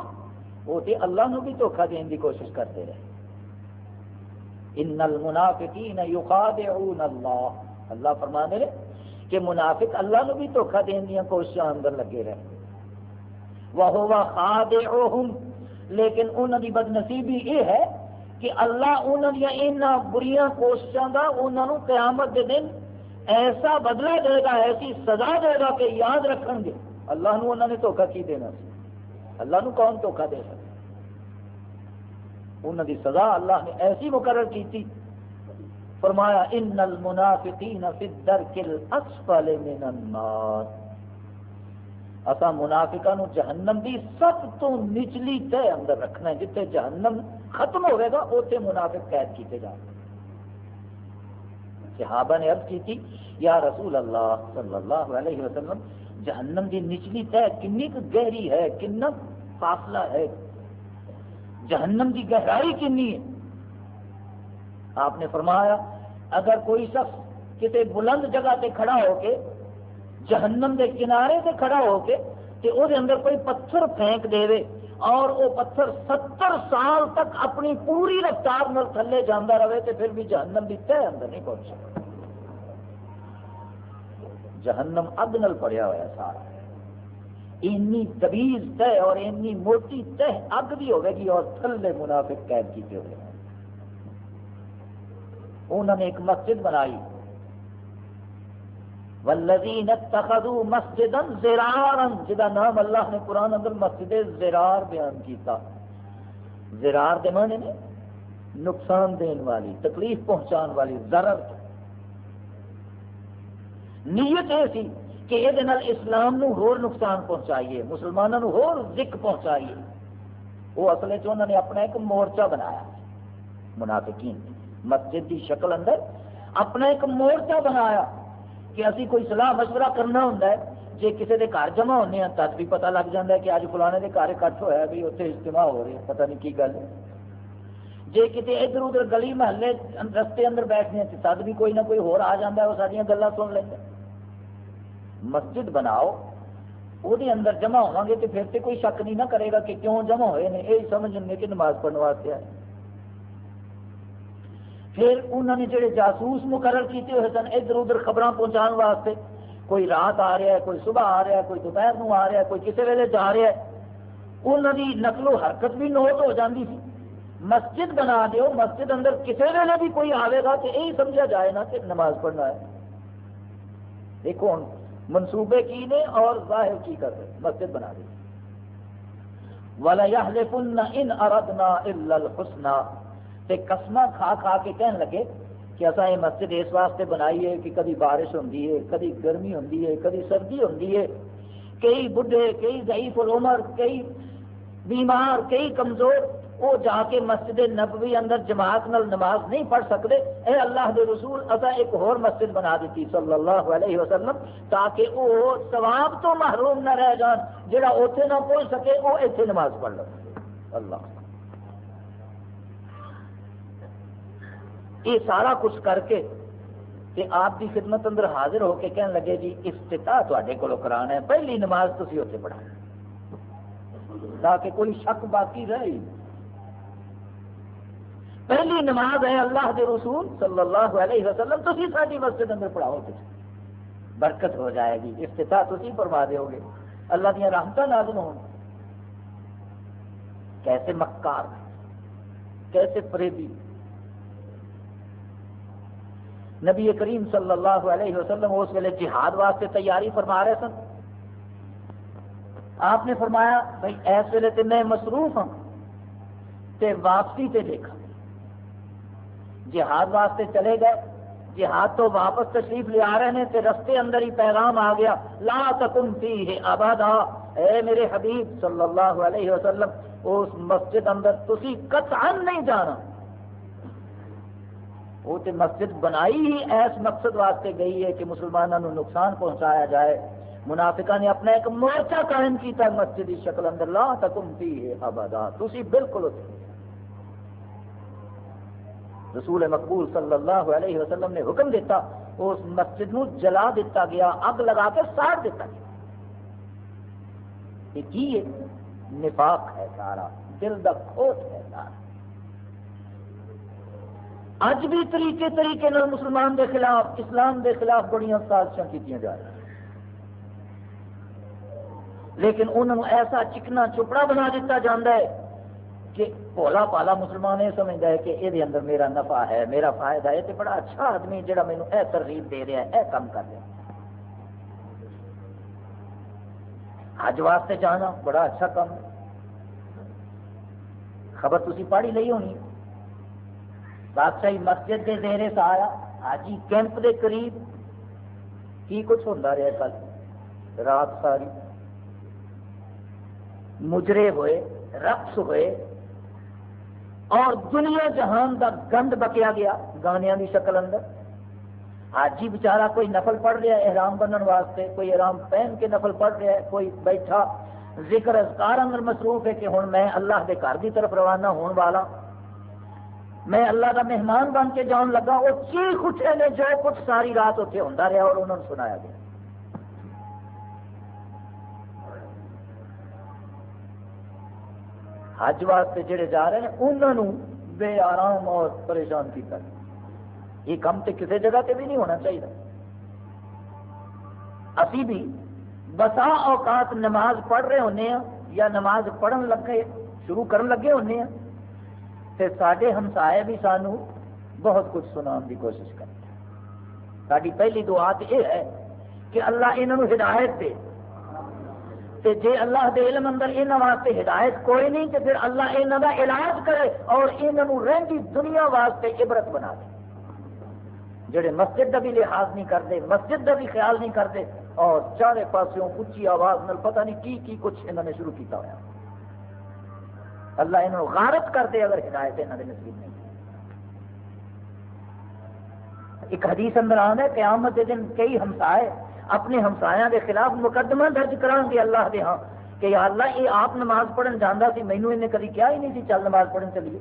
وہ تے اللہ نو بھی دھوکھا دین دی کوشش کرتے رہے۔ ان المنافقین یخادعون اللہ۔ اللہ فرما دے کہ منافق اللہ نو بھی دھوکھا دین دیا کوششاں اندر لگے رہے۔ وہ خادعهم لیکن انہوں کی بدنسیبی یہ ہے کہ اللہ انہوں دیا اینا بریاں کوششاں دا انہوں نے قیامت دے دن ایسا بدلہ دے گا، ایسی سزا دے گا کہ یاد رکھن گے۔ اللہ نو انہوں نے دھوکھا کی دینا سی؟ اللہ نو کون دھوکھا دے سکتا؟ انہوں دی سزا اللہ نے ایسی مقرر کی تھی فرمایا، ان المنافقین فی الدرک الاسفل من النار. اسا منافقہ نو جہنم دی سب تو نچلی تہ اندر رکھنا ہے جتنے جہنم ختم ہوئے گا اوتے منافق قید کیتے جا صحابہ نے عرض کی تھی، یا رسول اللہ صلی اللہ علیہ وسلم، جہنم دی نچلی تہ کنی گہری ہے کنا فاصلہ ہے۔ جہنم کی گہرائی کنی ہے۔ آپ نے فرمایا، اگر کوئی شخص کسی بلند جگہ تے کھڑا ہو کے جہنم دے کنارے تے کھڑا ہو کے تے او دے اندر کوئی پتھر پھینک دے وے اور وہ پتھر ستر سال تک اپنی پوری رفتار نال تھلے جانا رہے تے پھر بھی جہنم بھی تہ اندر نہیں پہنچ سکتا۔ جہنم اگ نل پڑیا ہوا سارا۔ اینی تبیز تہ اور اینی موٹی تہ اگ بھی ہوگی گی اور تھلے منافق قید کیتے ہوئے انہوں نے ایک مسجد بنائی۔ والذین اتخذوا مسجدا زرارا، جدا نام اللہ نے قرآن اندر مسجد زرار بیان کیتا۔ زرار دے معنی نے نقصان دین والی، تکلیف پہنچان والی، ضرر۔ نیت ایسی کہ یہ اسلام نو ہور نقصان پہنچائیے، مسلمانوں ہور ذک پہنچائیے۔ وہ اصل انہوں نے اپنا ایک مورچہ بنایا۔ منافقین، مسجد کی شکل اندر اپنا ایک مورچہ بنایا۔ کہ اسی کوئی صلاح مشورہ کرنا ہوں جی کسی کے گھر جمع ہونے ہیں تب بھی پتہ لگ جاتا ہے کہ اج فلانے کے گھر اکٹھ ہوا بھی اتنے اجتماع ہو رہے پتہ نہیں کی گل ہے۔ جی کتنے ادھر ادھر گلی محلے رستے اندر بیٹھنے ہاں، تد بھی کوئی نہ کوئی ہو آ جاتا ہے، وہ ساری گلیں سن لینا مسجد بناؤ وہ اندر جمع ہوا گے تو پھر تو کوئی شک نہیں نہ کرے گا کہ کیوں جمع ہوئے ہیں یہ سمجھ گے کہ نماز پڑھنے واسطے آئے۔ پھر انہوں نے جڑے جاسوس مقرر کیتے ہوئے سن، ادھر ادھر خبر پہنچان واسطے، کوئی رات آ رہا ہے، کوئی صبح آ رہا ہے، کوئی دوپہر نو آ رہا ہے، کوئی کسی ویلے جا رہا ہے، انہوں کی نقل و حرکت بھی نوٹ ہو جاتی تھی مسجد بنا دیو، مسجد اندر کسی ویلے بھی کوئی آئے گا تو یہی سمجھا جائے نا کہ نماز پڑھنا ہے۔ دیکھو ہوں منصوبے کی نے اور ظاہر کی کر رہے مسجد بنا دی۔ وَلَيَحْلِفُنَّ إِنْ أَرَدْنَا إِلَّا الْحُسْنَا تے قسمہ کھا کھا کے کہنے لگے کہ اصا یہ مسجد اس واسطے بنائی ہے کہ کبھی بارش ہوتی ہے کبھی گرمی ہوتی ہے کبھی سردی ہوتی ہے۔ کئی بڈھے، کئی ضعیف العمر، کئی بیمار، کئی کمزور، وہ جا کے مسجد نبوی اندر جماعت نال نماز نہیں پڑھ سکتے۔ اے اللہ دے رسول اصا ایک اور مسجد بنا دیتی صلی اللہ علیہ وسلم تاکہ وہ ثواب تو محروم نہ رہ جان، جڑا اتنے نہ پہنچ سکے، وہ اتنے نماز پڑھ لو۔ اللہ۔ یہ سارا کچھ کر کے تے آپ کی خدمت اندر حاضر ہو کے کہنے لگے جی افتتاح تے کو کرانا ہے، پہلی نماز تھی اتنے پڑھا تاکہ کوئی شک باقی رہے۔ پہلی نماز ہے اللہ کے رسول صلی اللہ علیہ وسلم تھی ساری مسجد اندر پڑھاؤ کچھ برکت ہو جائے گی، افتتاح تھی فرما دو گے۔ اللہ دیا رحمت نازل ہو کیسے مکار، کیسے فریبی۔ نبی کریم صلی اللہ علیہ وسلم اس ویلے جہاد واسطے تیاری فرما رہے سن۔ آپ نے فرمایا، بھائی اس ویلے تو میں مصروف ہوں۔ تے واپسی تے دیکھا۔ جہاد واسطے چلے گئے۔ جہاد تو واپس تشریف لے آ رہے ہیں تے رستے اندر ہی پیغام آ گیا۔ لا تکن فی آبادا اے میرے حبیب صلی اللہ علیہ وسلم، اس مسجد اندر تسی قطعا نہیں جانا۔ وہ تو مسجد بنائی ہی ایس مقصد واسطے گئی ہے کہ مسلمانوں نقصان پہنچایا جائے۔ منافقہ نے اپنا ایک مورچہ قائم کیتا مسجد کی شکل اندر۔ لا تکم فی ابدا۔ تسی بالکل رسول مقبول صلی اللہ علیہ وسلم نے حکم دیتا، اس مسجد نو جلا دیتا گیا، اگ لگا کے ساڑ دیتا گیا۔ یہ کی ہے؟ نفاق ہے سارا۔ دل دا کھوٹ ہے سارا۔ اج بھی طریقے طریقے مسلمان دے خلاف، اسلام دے خلاف بڑی سازشاں کی جا رہی لیکن انہوں ایسا چکنا چپڑا بنا دیتا جاتا ہے کہ پولا پالا مسلمان یہ سمجھتا ہے کہ یہ اندر میرا نفع ہے، میرا فائدہ ہے تو بڑا اچھا آدمی جہاں مینو اے ترغیب دے رہا ہے، اے کام کر رہا حج واسطے جانا بڑا اچھا کام خبر تھی پڑھی لی ہونی؟ بادشاہی مسجد کے زیرے سارا حاجی کیمپ دے قریب کی کچھ ہوتا رہا کل؟ رات ساری۔ مجرے ہوئے، رقص ہوئے، اور دنیا جہان دا گند بکیا گیا گانیا کی شکل اندر۔ حاجی بچارا کوئی نفل پڑھ رہا ہے احرام بننے واسطے، کوئی احرام پہن کے نفل پڑھ رہا ہے، کوئی بیٹھا۔ ذکر اذکار اندر مصروف ہے کہ ہوں میں اللہ کے گھر کی طرف روانہ ہون والا۔ میں اللہ کا مہمان بن کے جان لگا، وہ چیخ اٹھے نے جو کچھ ساری رات اتنے ہوتا رہا اور انہوں نے سنایا گیا۔ حج واسطے جڑے جا رہے ہیں، انہوں بے آرام اور پریشان کیا یہ کام تو کسی جگہ تے بھی نہیں ہونا چاہیے۔ ابھی بھی بسا اوقات نماز پڑھ رہے ہونے ہیں یا نماز پڑھن لگے، شروع کرن لگے ہونے ہیں تے سارے ہمسائے بھی سانو بہت کچھ سنا کی کوشش کرتے ہیں۔ ساری پہلی دعا تو یہ ہے کہ اللہ انہوں ہدایت دے۔ تے جے اللہ دے علم اندر انہوں واسطے ہدایت کوئی نہیں تو پھر اللہ انہوں دا علاج کرے اور انہوں رہی دنیا واسطے عبرت بنا دے۔ جڑے مسجد کا بھی لحاظ نہیں کرتے، مسجد کا بھی خیال نہیں کرتے اور چارے پاسوں اچھی آواز نال پتہ نہیں کی کی کچھ انہوں نے شروع کیتا ہوا اللہ انہوں غارت کرتے اگر ہدایت انہوں نے نصیب نہیں ایک حدیث اندر آنا قیامت کے دن کئی ہمسائے اپنے ہمسایا کے خلاف مقدمہ درج کران گے اللہ دے ہاں کہ یا اللہ، یہ آپ نماز پڑھن جانا سی مینو انہیں کدی کیا ہی نہیں سی چل نماز پڑھن چلیے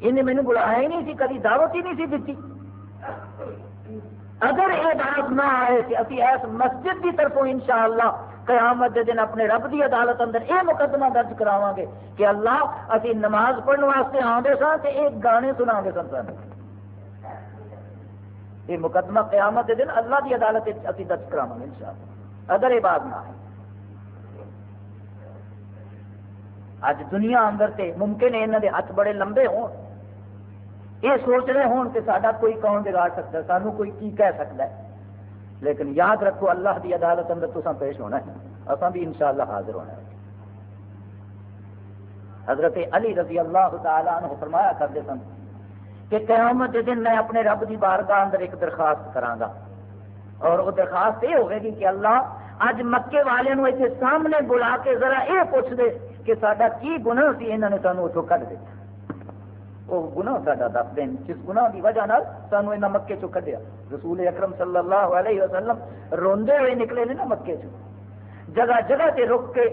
انہیں مینو بلایا ہی نہیں سی کدی دعوت ہی نہیں سی دیتی۔ اگر یہ بات نہ آئے کہ ابھی ایس مسجد کی طرفوں انشاءاللہ قیامت دے دن اپنے رب دی عدالت اندر یہ مقدمہ درج کراواں گے کہ اللہ ابھی نماز پڑھنے واسطے آدھے سا کہ ایک گانے سنا گے سن سن۔ یہ مقدمہ قیامت دن اللہ کی عدالت ابھی درج کرا گے ان شاء اللہ اگر یہ بات نہ آئے اج دنیا اندر تے ممکن ہے انہوں کے ہاتھ بڑے لمبے ہون۔ یہ سوچ رہے ہون کہ سارا کوئی کون بگاڑ سکتا ہے، سانو کوئی کی کہہ سکتا ہے۔ لیکن یاد رکھو اللہ کی عدالت اندر تو پیش ہونا ہے۔ اصا بھی انشاءاللہ حاضر ہونا ہے۔ حضرت علی رضی اللہ تعالیٰ عنہ فرمایا کرتے سن کہ قیامت دن میں اپنے رب کی بارگاہ اندر ایک درخواست گا اور وہ درخواست یہ ہوگی کہ اللہ اج مکے والے اتنے سامنے بلا کے ذرا یہ پوچھ دے کہ سڈا کی گنا سی انہوں نے سانو اتوں کٹ دیا وہ گنا سا دس دن جس گنا کی وجہ نال سانو یہاں مکے چو کٹیا رسول اکرم صلی اللہ علیہ وسلم روندے ہوئے نکلے نے نا مکے چ جگہ جگہ تے رک کے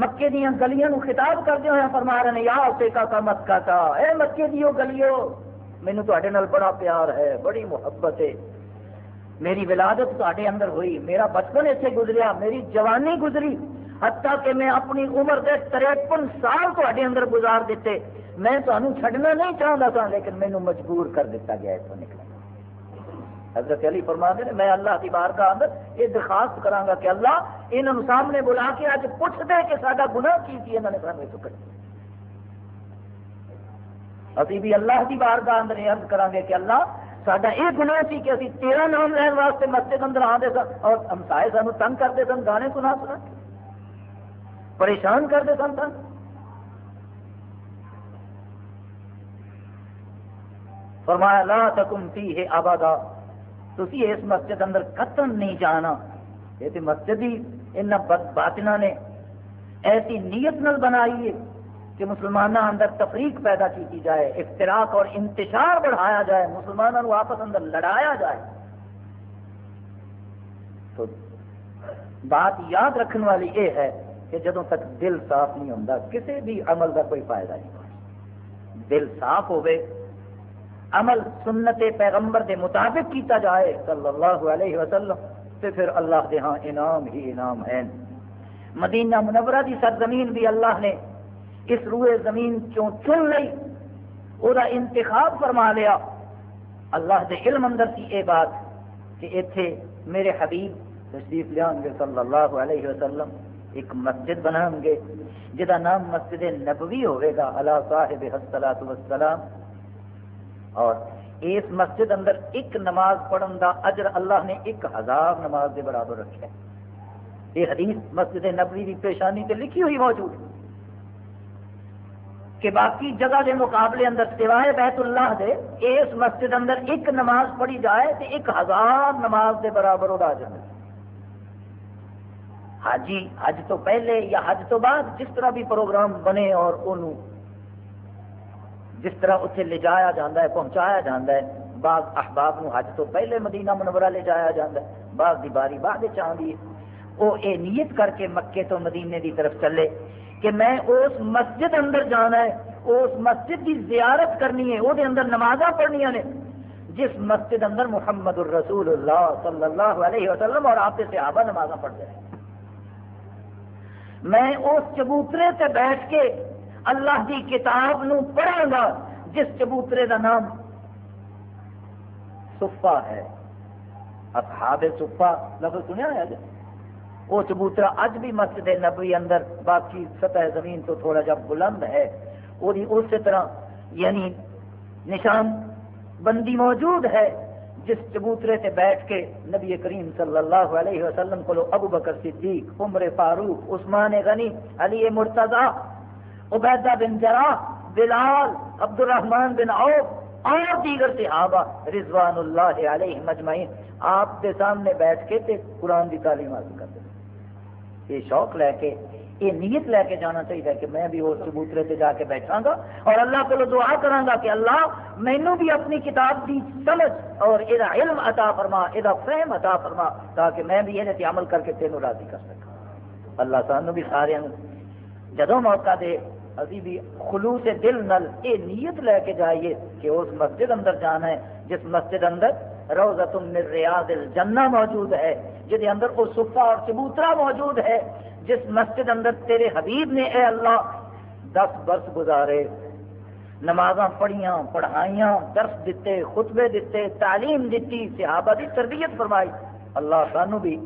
مکے دیا گلیاں نو خطاب کرتے ہوئے فرما رہے ہیں یا کا کا مکہ کا اے مکے دیو گلیو مینو تے بڑا پیار ہے، بڑی محبت ہے۔ میری ولادت تے اندر ہوئی، میرا بچپن اتنے گزریا، میری جوانی گزری، حتیٰ کہ میں اپنی عمر کے تریپن سال تے اندر گزار دیتے۔ میں تمہیں چڈنا نہیں چاہتا تھا، لیکن مینو مجبور کر دیتا گیا اتوں نکلنا حضرت علی فرما دے میں اللہ کی بار کا اندر یہ درخواست کرا گا کہ اللہ انہوں سامنے بلا کے اج پوچھ دے کہ سارا گناہ کی تھی انہوں نے سامنے چکر ابھی بھی اللہ کی بار کا اندر عرض کریں گے کہ اللہ سڈا یہ گناہ سی کہ ابھی تیرا نام لین واسطے مسجد اندر آتے سن اور ہمسائے سانو تنگ کرتے سن، گانے سنا سنا پریشان کرتے سن سن فرمایا، لا تکم فی ہے آبادا تھی اس مسجد اندر قتل نہیں جانا، یہ تو مسجد ہی ان باطنا نے ایسی نیت نل بنائی ہے کہ مسلمانوں اندر تفریق پیدا کی جائے اختراق اور انتشار بڑھایا جائے مسلمانوں آپس اندر لڑایا جائے. تو بات یاد رکھنے والی یہ ہے کہ جدوں تک دل صاف نہیں ہوتا کسی بھی عمل کا کوئی فائدہ نہیں دل صاف ہوئے عمل سنت پیغمبر دے مطابق کیتا جائے، صلی اللہ علیہ وسلم تو پھر اللہ دے ہاں انعام ہی انعام ہے مدینہ منورہ دی سرزمین بھی اللہ نے اس روئے زمین چون چن لئی؟ وہ انتخاب فرما لیا۔ اللہ دے علم اندر سی اے بات کہ ایتھے میرے حبیب تشریف لیان گے، صلی اللہ علیہ وسلم، ایک مسجد بنا گے جہاں نام مسجد نبوی ہوئے گا اللہ صاحب حسلات وسلام اور اس مسجد اندر ایک نماز پڑھن دا اجر اللہ نے ایک ہزار نماز کے برابر رکھا ہے یہ حدیث مسجد نبوی کی پیشانی تے لکھی ہوئی موجود کہ باقی جگہ کے مقابلے اندر سوائے بیت اللہ دے، اس مسجد اندر ایک نماز پڑھی جائے تو ایک ہزار نماز کے برابر وہ اجر ملتا حاجی، حج تو پہلے یا حج تو بعد، جس طرح بھی پروگرام بنے اور انہوں جس طرح اتنے لے جایا جاتا ہے، پہنچایا جاتا ہے، بعض احباب نو حج تو پہلے مدینہ منورہ لے جایا جاتا ہے، بعض دی باری بعد چاہیے وہ یہ نیت کر کے مکے تو مدینے دی طرف چلے کہ میں اس مسجد اندر جانا ہے، اس مسجد کی زیارت کرنی ہے وہ اندر نمازاں پڑھنی نے۔ جس مسجد اندر محمد الرسول اللہ صلی اللہ علیہ وسلم اور آپ کے صحابہ نمازاں پڑھتے ہیں میں اس چبوترے سے بیٹھ کے اللہ کی کتاب نو پڑھا گا، جس چبوترے کا نام سفا ہے۔ اصحاب سفا لفظ سنیا ہے جی وہ چبوترا اج بھی مسجد نبوی اندر باقی سطح زمین تو تھوڑا جا بلند ہے۔ وہ اسی طرح یعنی نشان بندی موجود ہے، جس چبوترے سے بیٹھ کے نبی کریم صلی اللہ علیہ وسلم کو ابو بکر صدیق، عمر فاروق، عثمان غنی، علی مرتضی عبیدہ بن جراح، بلال عبد الرحمن بن عوف، اور دیگر صحابہ رضوان اللہ علیہ مجمعین آپ کے سامنے بیٹھ کے تے قرآن کی تعلیم حاصل کرتے ہیں یہ شوق لے کے، یہ نیت لے کے جانا چاہیے کہ میں بھی اس چبوترے سے جا کے بیٹھا گا اور اللہ کو دعا کرا گا کہ اللہ مینو بھی اپنی کتاب کی سمجھ اور یہ علم عطا فرما یہ فہم عطا فرما تاکہ میں بھی یہ عمل کر کے تینوں راضی کر سکا اللہ سانو بھی سارے جدو موقع دے ابھی بھی خلوص دل نل یہ نیت لے کے جائیے کہ اس مسجد اندر جانا ہے، جس مسجد اندر روزت من ریاض الجنہ موجود ہے جہد اندر وہ صفا اور چبوترا موجود ہے، جس مسجد اندر تیرے حبیب نے اے اللہ دس برس گزارے، نمازاں پڑھیاں، پڑھائیاں، درس دیتے، خطبے دیتے، تعلیم دیتی، صحابہ دی تربیت فرمائی۔ اللہ سانو بھی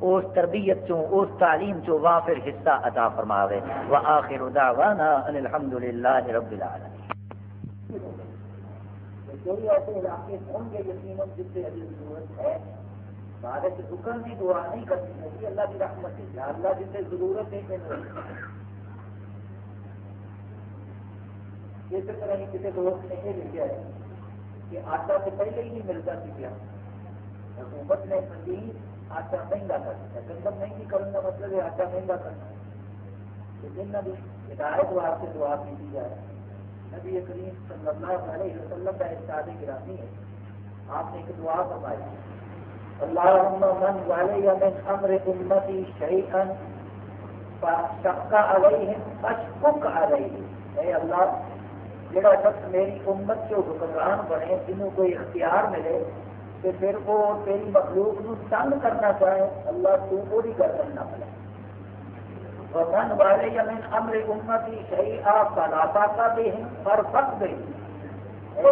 اس تربیت چوں اس تعلیم چوں، وافر حصہ عطا فرماوے۔ وآخر دعوانا ان الحمدللہ رب العالمین۔ کوئی ایسے علاقے ہوں گے یقیناً جس سے ابھی ضرورت ہے کی دعا نہیں اللہ کی رحمت اللہ طرح ہی کسی دوست نے یہ لکھا ہے کہ آٹا سے پہلے ہی ملتا سی کیا حکومت نے آٹا مہنگا کر دیا گندم مہنگی کرنے کا مطلب ہے آٹا مہنگا کرنا مطلب لیکن نہ بھی ہدایت وہاں سے دعا کی جائے، نبی کریم صلی اللہ علیہ وسلم کا احساس گرامی ہے۔ آپ نے ایک دعا فرمائی۔ اللهم من ولي من امر امتي شيئا فشق عليهم فاشفق عليه اے اللہ، جڑا شخص میری امت جو حکمران بنے، جنہوں کوئی اختیار ملے تو پھر وہ تیری مخلوق نو تنگ کرنا چاہے، اللہ تو پوری گردن نہ ملے ومن والے امر امتی اے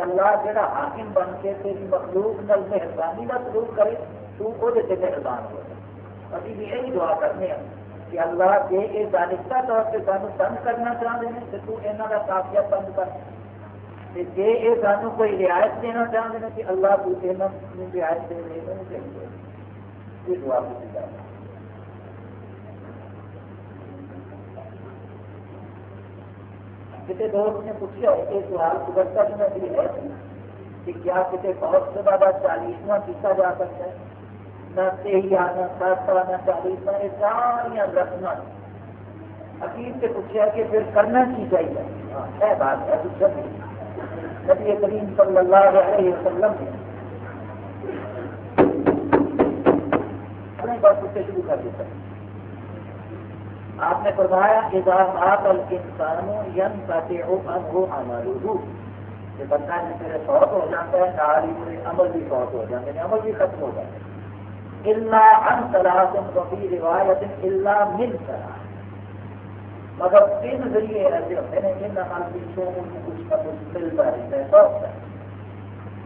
اللہ، جڑا حاکم بن کے تیری مخلوق نل مہربانی کا سلوک کرے، تو وہ مہربان ہو۔ ابھی بھی یہی دعا کرنے ہیں کہ اللہ جی یہ دانستہ طور سے سانو کرنا چاہتے ہیں تو تو کا کافیہ بند کر۔ جی یہ سانو کوئی رعایت دینا چاہتے ہیں کہ اللہ کو رعایت دے چاہیے۔ یہ دعا کی جائے کسی دوست نے پوچھا یہ سوال گزرتا میں بھی ہے کہ کیا کسی بہت سے زیادہ چالیسواں کیا جا سکتا ہے؟ نہ تہیا نہ ساتواں نہ چالیسواں، یہ ساری رسم حکیم سے پوچھا کہ پھر کرنا کی چاہیے؟ ہے بات، ہے نبی کریم صلی اللہ علیہ وسلم نے اپنے بات سے شروع کر دیتا آپ نے فرمایا اضافات الانسان ینقطع عنه کہ بندہ جس میرے فوت ہو جاتا ہے نال ہی میرے عمل بھی فوت ہو جاتے ہیں یعنی عمل بھی ختم ہو جاتے ہیں۔ الا عن ثلاث وفي روایت الا من ثلاث۔ مگر تین ذریعے ایسے ہوتے ہیں جن نال پیچھوں ان کچھ نہ کچھ ملتا رہتا ہے سوچتا ہے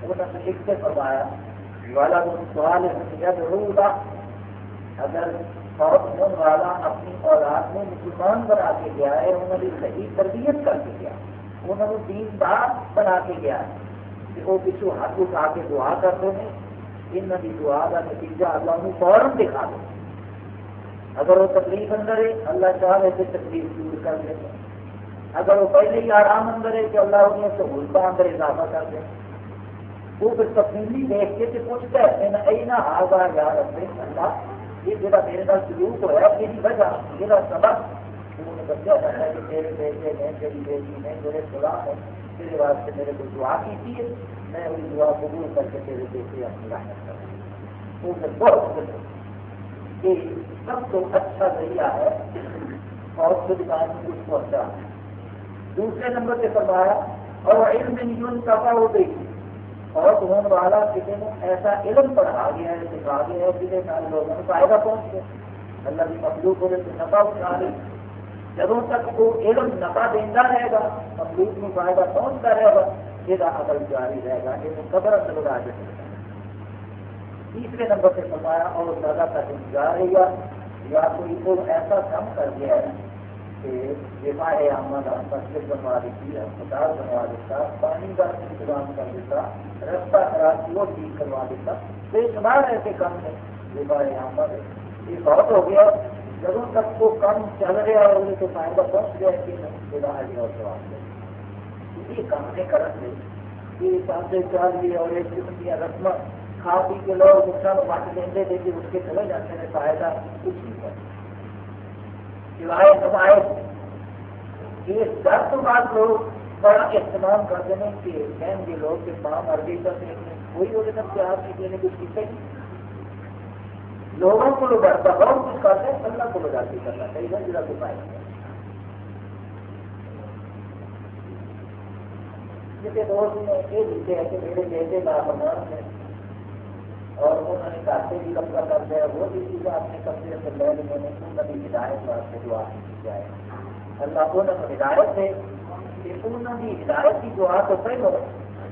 انہوں نے ایک سے فرمایا، والا سوال یدعو اگر فوت ہونے والا اپنی اولاد میں مسلمان بنا کے گیا ہے، انہوں نے صحیح تربیت کر کے گیا، انہوں نے دین دار بنا کے گیا ہے، کہ وہ پچھو ہاتھ اٹھا کے دعا کرتے ہیں۔ ان کی دعا کا نتیجہ اللہ فوراً دکھا دے۔ اگر وہ تکلیف اندر ہے، اللہ چاہے تو تکلیف دور کر دیں اگر وہ پہلے ہی آرام اندر ہے کہ اللہ انہیں سہولتوں اندر اضافہ کر دیں وہ پھر تفصیلی دیکھ کے پوچھتا ہے اینا آگا یار اپنے اللہ، یہ جا میرے ساتھ سلوک ہوا یہ وجہ؟ میرا سبق انہوں ہے کہ بیٹے نے بیٹی نے میرے خدا نے واسطے میرے کو دعا کی تھی میں وہی دعا قبول کر کے تیرے بیٹے اپنی رحمت وہ یہ سب تو اچھا ذریعہ ہے اور اس دکان میں کچھ پہنچا دوسرے نمبر پہ فرمایا، اور علم یون کا ہو گئی اور ہونے والا کسی نے ایسا علم پڑھا گیا ہے، سکھا گیا ہے، جسے سارے لوگوں کو فائدہ پہنچ گیا اللہ کی مخلوق ہونے سے نفع اٹھا لی جب تک وہ علم نفع دینا رہے گا، مخلوق میں فائدہ پہنچتا رہے گا یہ عمل جاری رہے گا۔ یہ قبر اندر اڑا جائے گا تیسرے نمبر سے فرمایا، اور زیادہ تک جا رہی ہے، یا کوئی کو ایسا کم کر دیا ہے کہ جمع احمد مسجد بنوا دیتی ہسپتال بنوا دیتا پانی کا انتظام کر دیتا رستہ خراب وہ ٹھیک کروا دیتا بے شمار ایسے کام ہے جمع احمد یہ بہت ہو گیا جب تک وہ کام چل رہا ہے انہیں تو فائدہ پہنچ گیا کہ خدا ہے اور جواب دے یہ کام نہیں کر یہ سامنے چل رہی اور ایک قسم کی رسم کھا پی کے لوگ اس کا بٹ دیں دے کہ اس کے چلے جاتے ہیں، فائدہ کچھ نہیں کرتے سوائے روایت یہ ڈر تو بعد لوگ بڑا اہتمام کرتے ہیں کہ کہیں گے لوگ کہ ماں مرضی کرتے ہیں کوئی وہ تک پیار نہیں دینے کچھ کیا ہی لوگوں کو لوگ ڈرتا بہت کچھ کرتے ہیں، اللہ کو ڈرتی کرنا چاہیے جا کو پائے۔ جسے دوست نے یہ لکھے ہیں کہ میرے بیٹے کا فرمان ہے اور انہوں نے کاتے بھی قبضہ کر دیا وہ بھی چیزیں اپنے قبضے سے لے لیے ہیں انہوں نے ہدایت واسطے دعا کی جائے اللہ انہوں نے ہدایت دے، کہ انہوں کی ہدایت کی دعا تو پہلو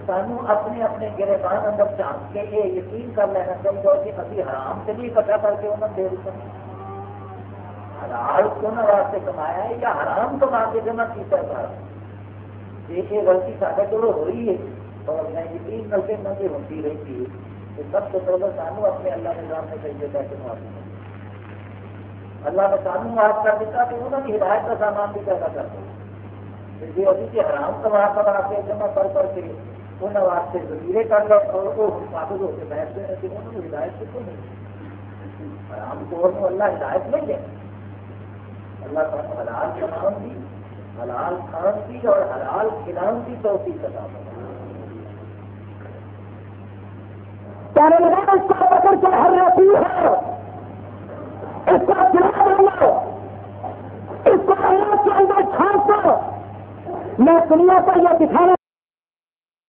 سانو اپنے اپنے گربان اندر جان کے یہ یقین کر لینا چاہیے کہ ابھی حرام سے بھی اکٹھا کر کے انہوں نے دے دیتے حلال انہوں واسطے کمایا ہے یا حرام کما کے جمع کیا گھر یہ غلطی سارے کو ہوئی ہے اور میں یقین کر کے نہ ہوتی رہتی ہے۔ کہ سب سے پہلے سانو اپنے اللہ کے نام میں چاہیے پیسے معافی اللہ نے سانو معاف کر دیتا تو انہوں کی ہدایت کا سامان بھی پیدا کر دیا۔ جی ابھی کے حرام کما کما کے جمع کر کر کے انہوں واسطے ذخیرے کر لو اور وہ واپس ہو کے بیٹھ گئے کہ انہوں نے ہدایت کتوں نہیں حرام کو اللہ ہدایت نہیں ہے اللہ کا حلال کمان بھی، حلال کھان کی اور حلال کھلان کی توفیق عطا فرمائے۔ کہنے لگا اس کا بکر کے ہر رہتی ہے. اس کا چلا دو اس کو اللہ کے اندر چھانٹ دو میں دنیا کو یہ دکھانا